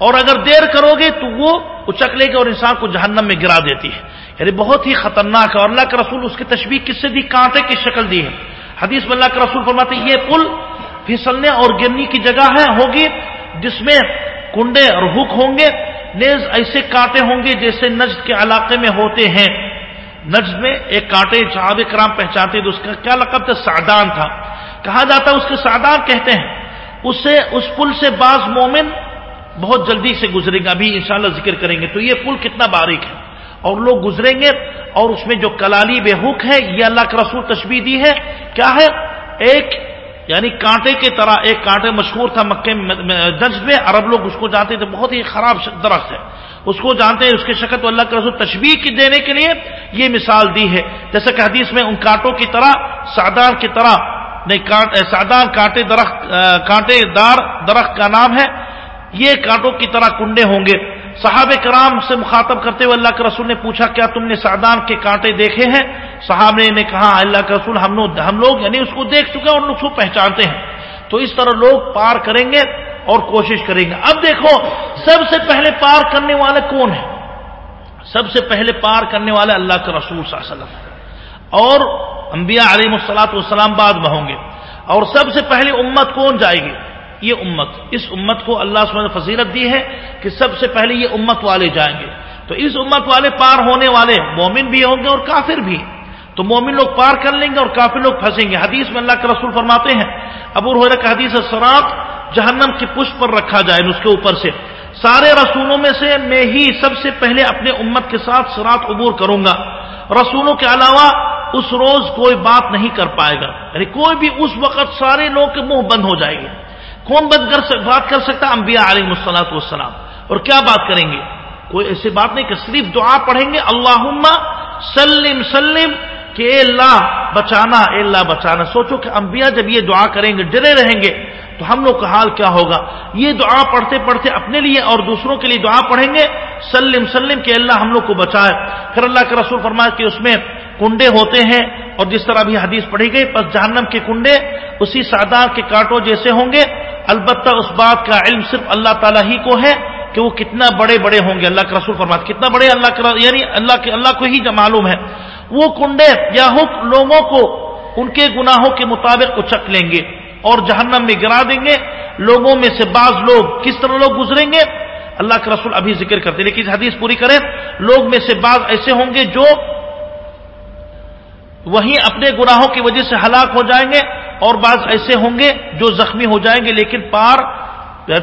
اور اگر دیر کرو گے تو وہ اچک لے گی اور انسان کو جہنم میں گرا دیتی ہے۔ یعنی بہت ہی خطرناک ہے اور اللہ کے رسول اس کی تشبیح کس سے دی؟ کانٹے کی شکل دی ہے۔ حدیث میں اللہ کے رسول فرماتے یہ پل پھسلنے اور گرنی کی جگہ ہے، ہوگی جس میں کنڈے اور ہک ہوں گے۔ نیز ایسے کانٹے ہوں گے جیسے نجد کے علاقے میں ہوتے ہیں۔ نجد میں ایک کانٹے صحاب کرام پہچانتے تو اس کا کیا لقب تھا؟ سعدان تھا۔ کہا جاتا اس کے سعدان کہتے ہیں۔ اس سے اس پل سے بعض مومن بہت جلدی سے گزرے گا، ابھی انشاءاللہ ذکر کریں گے۔ تو یہ پل کتنا باریک ہے۔ اور لوگ گزریں گے اور اس میں جو کلالی بے حک ہے، یہ اللہ کا رسول تشبیح دی ہے۔ کیا ہے؟ ایک یعنی کانٹے کی طرح، ایک کانٹے مشہور تھا مکے جج میں عرب لوگ اس کو جانتے تھے، بہت ہی خراب درخت ہے۔ اس کو جانتے ہیں، اس کی شکل تو اللہ کے رسول تشبیح کی دینے کے لیے یہ مثال دی ہے۔ جیسے کہ حدیث میں ان کانٹوں کی طرح سادان کی طرح، نہیں سادان کانٹے درخت کانٹے دار درخت کا نام ہے۔ یہ کانٹوں کی طرح کنڈے ہوں گے۔ صحابہ کرام سے مخاطب کرتے ہوئے اللہ کے رسول نے پوچھا، کیا تم نے سادان کے کانٹے دیکھے ہیں؟ صحابہ نے کہا، اللہ کے رسول ہم لوگ ہم لوگ یعنی اس کو دیکھ چکے اور لوگ اس کو پہچانتے ہیں۔ تو اس طرح لوگ پار کریں گے اور کوشش کریں گے۔ اب دیکھو، سب سے پہلے پار کرنے والے کون ہیں؟ سب سے پہلے پار کرنے والے اللہ کے رسول صلی اللہ علیہ وسلم۔ اور انبیاء علیہ السلاط والسلام بعد میں ہوں گے۔ اور سب سے پہلے امت کون جائے گی؟ یہ امت، اس امت کو اللہ نے فضیلت دی ہے کہ سب سے پہلے یہ امت والے جائیں گے۔ تو اس امت والے پار ہونے والے مومن بھی ہوں گے اور کافر بھی۔ تو مومن لوگ پار کر لیں گے اور کافر لوگ پھنسیں گے۔ حدیث میں اللہ کے رسول فرماتے ہیں، ابو کا حدیث سرات جہنم کی پشت پر رکھا جائے اس کے اوپر سے۔ سارے رسولوں میں سے میں ہی سب سے پہلے اپنے امت کے ساتھ سرات عبور کروں گا۔ رسولوں کے علاوہ اس روز کوئی بات نہیں کر پائے گا۔ یعنی کوئی بھی اس وقت سارے لوگ کے منہ بند ہو جائے گے۔ کون بند کر سک بات کر سکتا انبیاء علیہ مسلاط والسلام۔ اور کیا بات کریں گے؟ کوئی ایسی بات نہیں کہ صرف دعا پڑھیں گے اللہ سلم سلم، کہ اے اللہ بچانا، اے اللہ بچانا۔ سوچو کہ انبیاء جب یہ دعا کریں گے، ڈرے رہیں گے، تو ہم لوگ کا حال کیا ہوگا؟ یہ دعا پڑھتے پڑھتے اپنے لیے اور دوسروں کے لیے دعا پڑھیں گے، سلم سلم، کہ اللہ ہم لوگ کو بچائے۔ پھر اللہ کے رسول فرمائے کہ اس میں کنڈے ہوتے ہیں اور جس طرح بھی حدیث پڑھی گئی بس جہنم کے کنڈے اسی سادہ کے کانٹوں جیسے ہوں گے۔ البتہ اس بات کا علم صرف اللہ تعالیٰ ہی کو ہے کہ وہ کتنا بڑے بڑے ہوں گے۔ اللہ کے رسول فرماتے کتنا بڑے اللہ کے یعنی اللہ کے، اللہ کو ہی معلوم ہے۔ وہ کنڈے یا حک لوگوں کو ان کے گناہوں کے مطابق اچک لیں گے اور جہنم میں گرا دیں گے۔ لوگوں میں سے بعض لوگ کس طرح لوگ گزریں گے؟ اللہ کے رسول ابھی ذکر کرتے لیکن حدیث پوری کریں، لوگ میں سے بعض ایسے ہوں گے جو وہیں اپنے گناہوں کی وجہ سے ہلاک ہو جائیں گے اور بعض ایسے ہوں گے جو زخمی ہو جائیں گے لیکن پار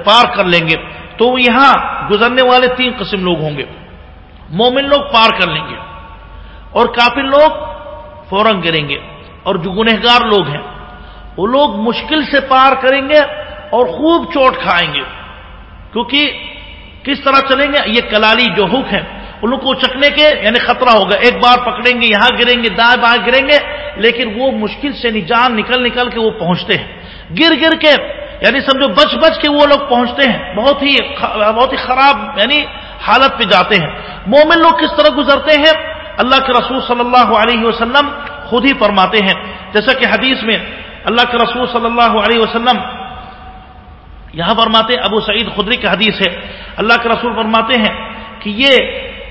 پار کر لیں گے۔ تو یہاں گزرنے والے تین قسم لوگ ہوں گے۔ مومن لوگ پار کر لیں گے اور کافی لوگ فوراً گریں گے اور جو گنہگار لوگ ہیں، وہ لوگ مشکل سے پار کریں گے اور خوب چوٹ کھائیں گے۔ کیونکہ کس طرح چلیں گے؟ یہ کلالی جو حک ہے ان کو چکنے کے یعنی خطرہ ہوگا۔ ایک بار پکڑیں گے، یہاں گریں گے، دائیں بائیں گریں گے، لیکن وہ مشکل سے نجان نکل نکل کے وہ پہنچتے ہیں۔ گر گر کے یعنی سمجھو بچ بچ کے وہ لوگ پہنچتے ہیں۔ بہت ہی بہت ہی خراب یعنی حالت پہ جاتے ہیں۔ مومن لوگ کس طرح گزرتے ہیں؟ اللہ کے رسول صلی اللہ علیہ وسلم خود ہی فرماتے ہیں۔ جیسا کہ حدیث میں اللہ کے رسول صلی اللہ علیہ وسلم یہاں فرماتے ہیں، ابو سعید خدری کی حدیث ہے۔ اللہ کے رسول فرماتے ہیں کہ یہ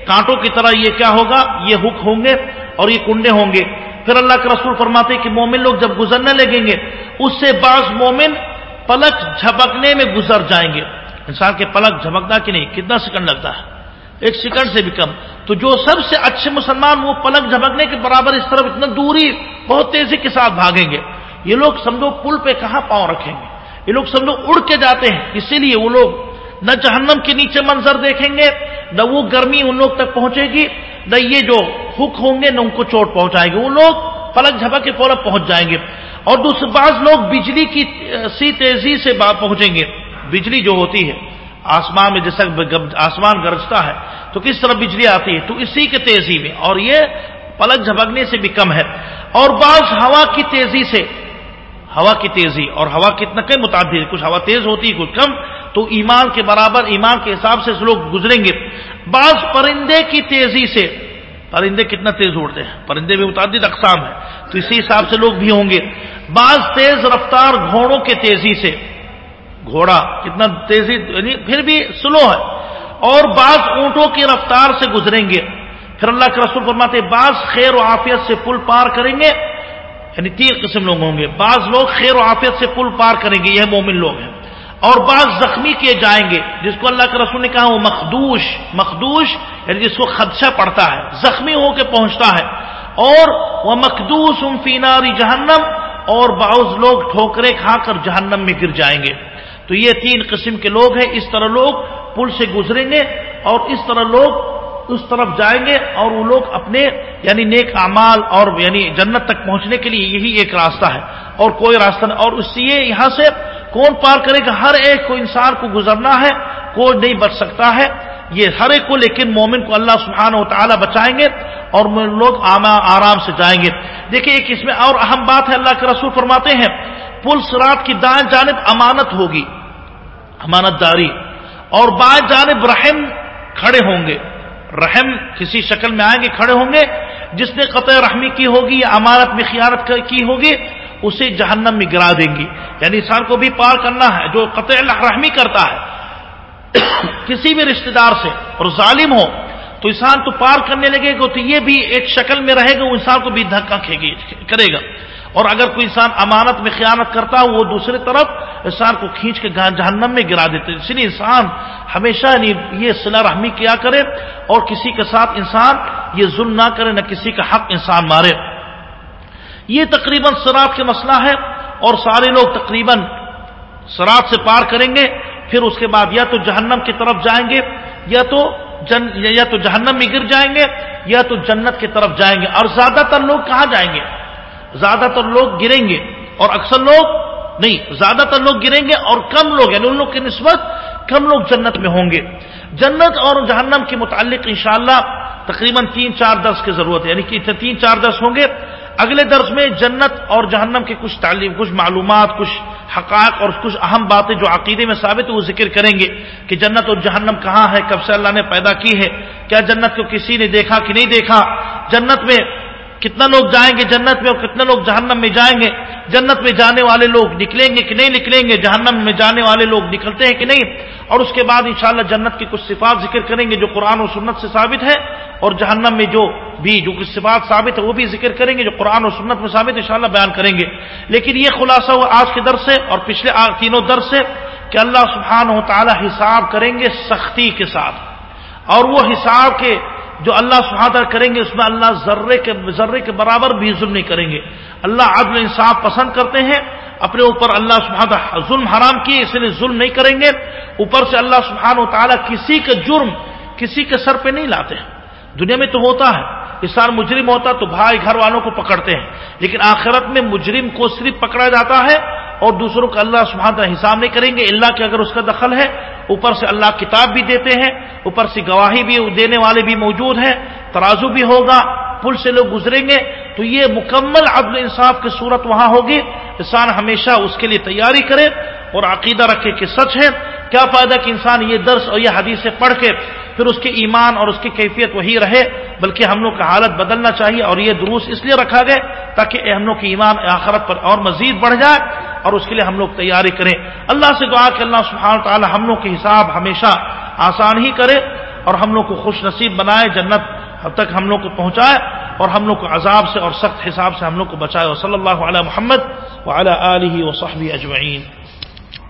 کانٹوں کی طرح یہ کیا ہوگا؟ یہ حک ہوں گے اور یہ کنڈے ہوں گے۔ پھر اللہ کے رسول فرماتے کہ مومن لوگ جب گزرنے لگیں گے، اس سے بعض مومن پلک جھپکنے میں گزر جائیں گے۔ انسان کے پلک جھمکتا کہ نہیں؟ کتنا سیکنڈ لگتا ہے؟ ایک سیکنڈ سے بھی کم۔ تو جو سب سے اچھے مسلمان وہ پلک جھمکنے کے برابر اس طرف اتنا دوری، بہت تیزی کے ساتھ بھاگیں گے۔ یہ لوگ سمجھو پل پہ کہاں پاؤں رکھیں گے؟ یہ لوگ سمجھو اڑ کے جاتے ہیں، اسی لیے وہ لوگ نہ جہنم کے نیچے منظر دیکھیں گے، نہ وہ گرمی ان لوگ تک پہنچے گی، نہ یہ جو حک ہوں گے، نہ ان کو چوٹ پہنچائے گی۔ وہ لوگ پلک جھپک کے فوراً پہنچ جائیں گے۔ اور دوسرے بعض لوگ بجلی کی سی تیزی سے پہنچیں گے۔ بجلی جو ہوتی ہے، آسمان میں جیسا آسمان گرجتا ہے، تو کس طرح بجلی آتی ہے؟ تو اسی کے تیزی میں۔ اور یہ پلک جھپکنے سے بھی کم ہے۔ اور بعض ہوا کی تیزی سے، ہوا کی تیزی اور ہوا کتنا کئی متعدد کچھ ہوا تیز ہوتی ہے کچھ کم۔ تو ایمان کے برابر، ایمان کے حساب سے لوگ گزریں گے۔ بعض پرندے کی تیزی سے، پرندے کتنا تیز اڑتے ہیں، پرندے میں متعدد اقسام ہے تو اسی حساب سے لوگ بھی ہوں گے۔ بعض تیز رفتار گھوڑوں کے تیزی سے۔ گھوڑا کتنا تیزی یعنی پھر بھی سلو ہے۔ اور بعض اونٹوں کی رفتار سے گزریں گے۔ پھر اللہ کے رسول فرماتے بعض خیر و عافیت سے پل پار کریں گے۔ یعنی تین قسم لوگ ہوں گے۔ بعض لوگ خیر و عافیت سے پل پار کریں گے۔ یہ مومن لوگ ہیں۔ اور بعض زخمی کیے جائیں گے، جس کو اللہ کے رسول نے کہا وہ مخدوش مخدوش یعنی جس کو خدشہ پڑتا ہے، زخمی ہو کے پہنچتا ہے۔ اور وہ مخدوس ام فیناری جہنم، اور بعض لوگ ٹھوکرے کھا کر جہنم میں گر جائیں گے۔ تو یہ تین قسم کے لوگ ہیں، اس طرح لوگ پل سے گزریں گے اور اس طرح لوگ اس طرف جائیں گے اور وہ لوگ اپنے یعنی نیک اعمال اور یعنی جنت تک پہنچنے کے لیے یہی ایک راستہ ہے۔ اور کوئی راستہ نہیں، اور اس لیے یہاں سے کون پار کرے گا ہر ایک کو انسان کو گزرنا ہے، کوئی نہیں بچ سکتا ہے۔ یہ ہر ایک کو، لیکن مومن کو اللہ سبحانہ و تعالیٰ بچائیں گے اور لوگ آرام سے جائیں گے۔ دیکھیں، ایک اس میں اور اہم بات ہے، اللہ کے رسول فرماتے ہیں پل سرات کی دائیں جانب امانت ہوگی، امانت داری۔ اور بائیں جانب رحم کھڑے ہوں گے۔ رحم کسی شکل میں آئیں گے، کھڑے ہوں گے۔ جس نے قطع رحمی کی ہوگی یا امانت میں خیانت کی ہوگی اسے جہنم میں گرا دیں گی۔ یعنی انسان کو بھی پار کرنا ہے، جو قطع رحمی کرتا ہے، کسی بھی رشتہ دار سے اور ظالم ہو، تو انسان تو پار کرنے لگے گا، تو یہ بھی ایک شکل میں رہے گا، وہ انسان کو بھی دھکا کرے گا۔ اور اگر کوئی انسان امانت میں خیانت کرتا ہے وہ دوسری طرف انسان کو کھینچ کے جہنم میں گرا دیتے اس لیے انسان ہمیشہ یعنی یہ صلاح رحمی کیا کرے اور کسی کے ساتھ انسان یہ ظلم نہ کرے، نہ کسی کا حق انسان مارے۔ یہ تقریباً سرات کے مسئلہ ہے اور سارے لوگ تقریباً سرات سے پار کریں گے، پھر اس کے بعد یا تو جہنم کی طرف جائیں گے، یا تو جن، یا تو جہنم میں گر جائیں گے، یا تو جنت کی طرف جائیں گے۔ اور زیادہ تر لوگ کہاں جائیں گے؟ زیادہ تر لوگ گریں گے۔ اور اکثر لوگ نہیں، زیادہ تر لوگ گریں گے اور کم لوگ یعنی ان لوگ کی نسبت کم لوگ جنت میں ہوں گے۔ جنت اور جہنم کے متعلق انشاءاللہ تقریباً تین چار درس کی ضرورت ہے یعنی کہ تین چار درس ہوں گے۔ اگلے درس میں جنت اور جہنم کے کچھ تعلیم، کچھ معلومات، کچھ حقائق اور کچھ اہم باتیں جو عقیدے میں ثابت وہ ذکر کریں گے کہ جنت اور جہنم کہاں ہے، کب سے اللہ نے پیدا کی ہے، کیا جنت کو کسی نے دیکھا کہ نہیں دیکھا؟ جنت میں کتنا لوگ جائیں گے جنت میں اور کتنے لوگ جہنم میں جائیں گے؟ جنت میں جانے والے لوگ نکلیں گے کہ نہیں نکلیں گے؟ جہنم میں جانے والے لوگ نکلتے ہیں کہ نہیں؟ اور اس کے بعد انشاءاللہ جنت کی کچھ صفات ذکر کریں گے جو قرآن و سنت سے ثابت ہے، اور جہنم میں جو بھی جو کچھ صفات ثابت ہے وہ بھی ذکر کریں گے جو قرآن و سنت میں ثابت انشاءاللہ بیان کریں گے۔ لیکن یہ خلاصہ ہوا آج کے در سے اور پچھلے تینوں در سے کہ اللہ سبحانہ و تعالی حساب کریں گے سختی کے ساتھ، اور وہ حساب کے جو اللہ سہادر کریں گے اس میں اللہ ذرے کے ذرے کے برابر بھی ظلم نہیں کریں گے۔ اللہ عدل انصاف پسند کرتے ہیں، اپنے اوپر اللہ سبحانہ ظلم حرام کیے اس لیے ظلم نہیں کریں گے۔ اوپر سے اللہ سبحانہ و تعالیٰ کسی کا جرم، کسی کے سر پہ نہیں لاتے۔ ہیں دنیا میں تو ہوتا ہے انسان مجرم ہوتا تو بھائی گھر والوں کو پکڑتے ہیں، لیکن آخرت میں مجرم کو صرف پکڑا جاتا ہے اور دوسروں کا اللہ سبحانہ حساب نہیں کریں گے، اللہ کے اگر اس کا دخل ہے، اوپر سے اللہ کتاب بھی دیتے ہیں، اوپر سے گواہی بھی دینے والے بھی موجود ہیں، ترازو بھی ہوگا۔ پل سے لوگ گزریں گے، تو یہ مکمل عدل انصاف کی صورت وہاں ہوگی۔ انسان ہمیشہ اس کے لیے تیاری کرے اور عقیدہ رکھے کہ سچ ہے۔ کیا فائدہ کہ انسان یہ درس اور یہ حدیث سے پڑھ کے پھر اس کے ایمان اور اس کی کیفیت وہی رہے، بلکہ ہم لوگ کا حالت بدلنا چاہیے اور یہ دروس اس لیے رکھا گئے تاکہ ہم لوگ کی ایمان آخرت پر اور مزید بڑھ جائے اور اس کے لیے ہم لوگ تیاری کریں۔ اللہ سے دعا کہ اللہ سبحانہ تعالی ہم لوگ کے حساب ہمیشہ آسان ہی کرے اور ہم لوگ کو خوش نصیب بنائے جنت اب تک ہم لوگ کو پہنچائے اور ہم لوگ کو عذاب سے اور سخت حساب سے ہم لوگ کو بچائے۔ اور صلی اللہ علیہ محمد وعلی آلہ وصحبہ اجمعین۔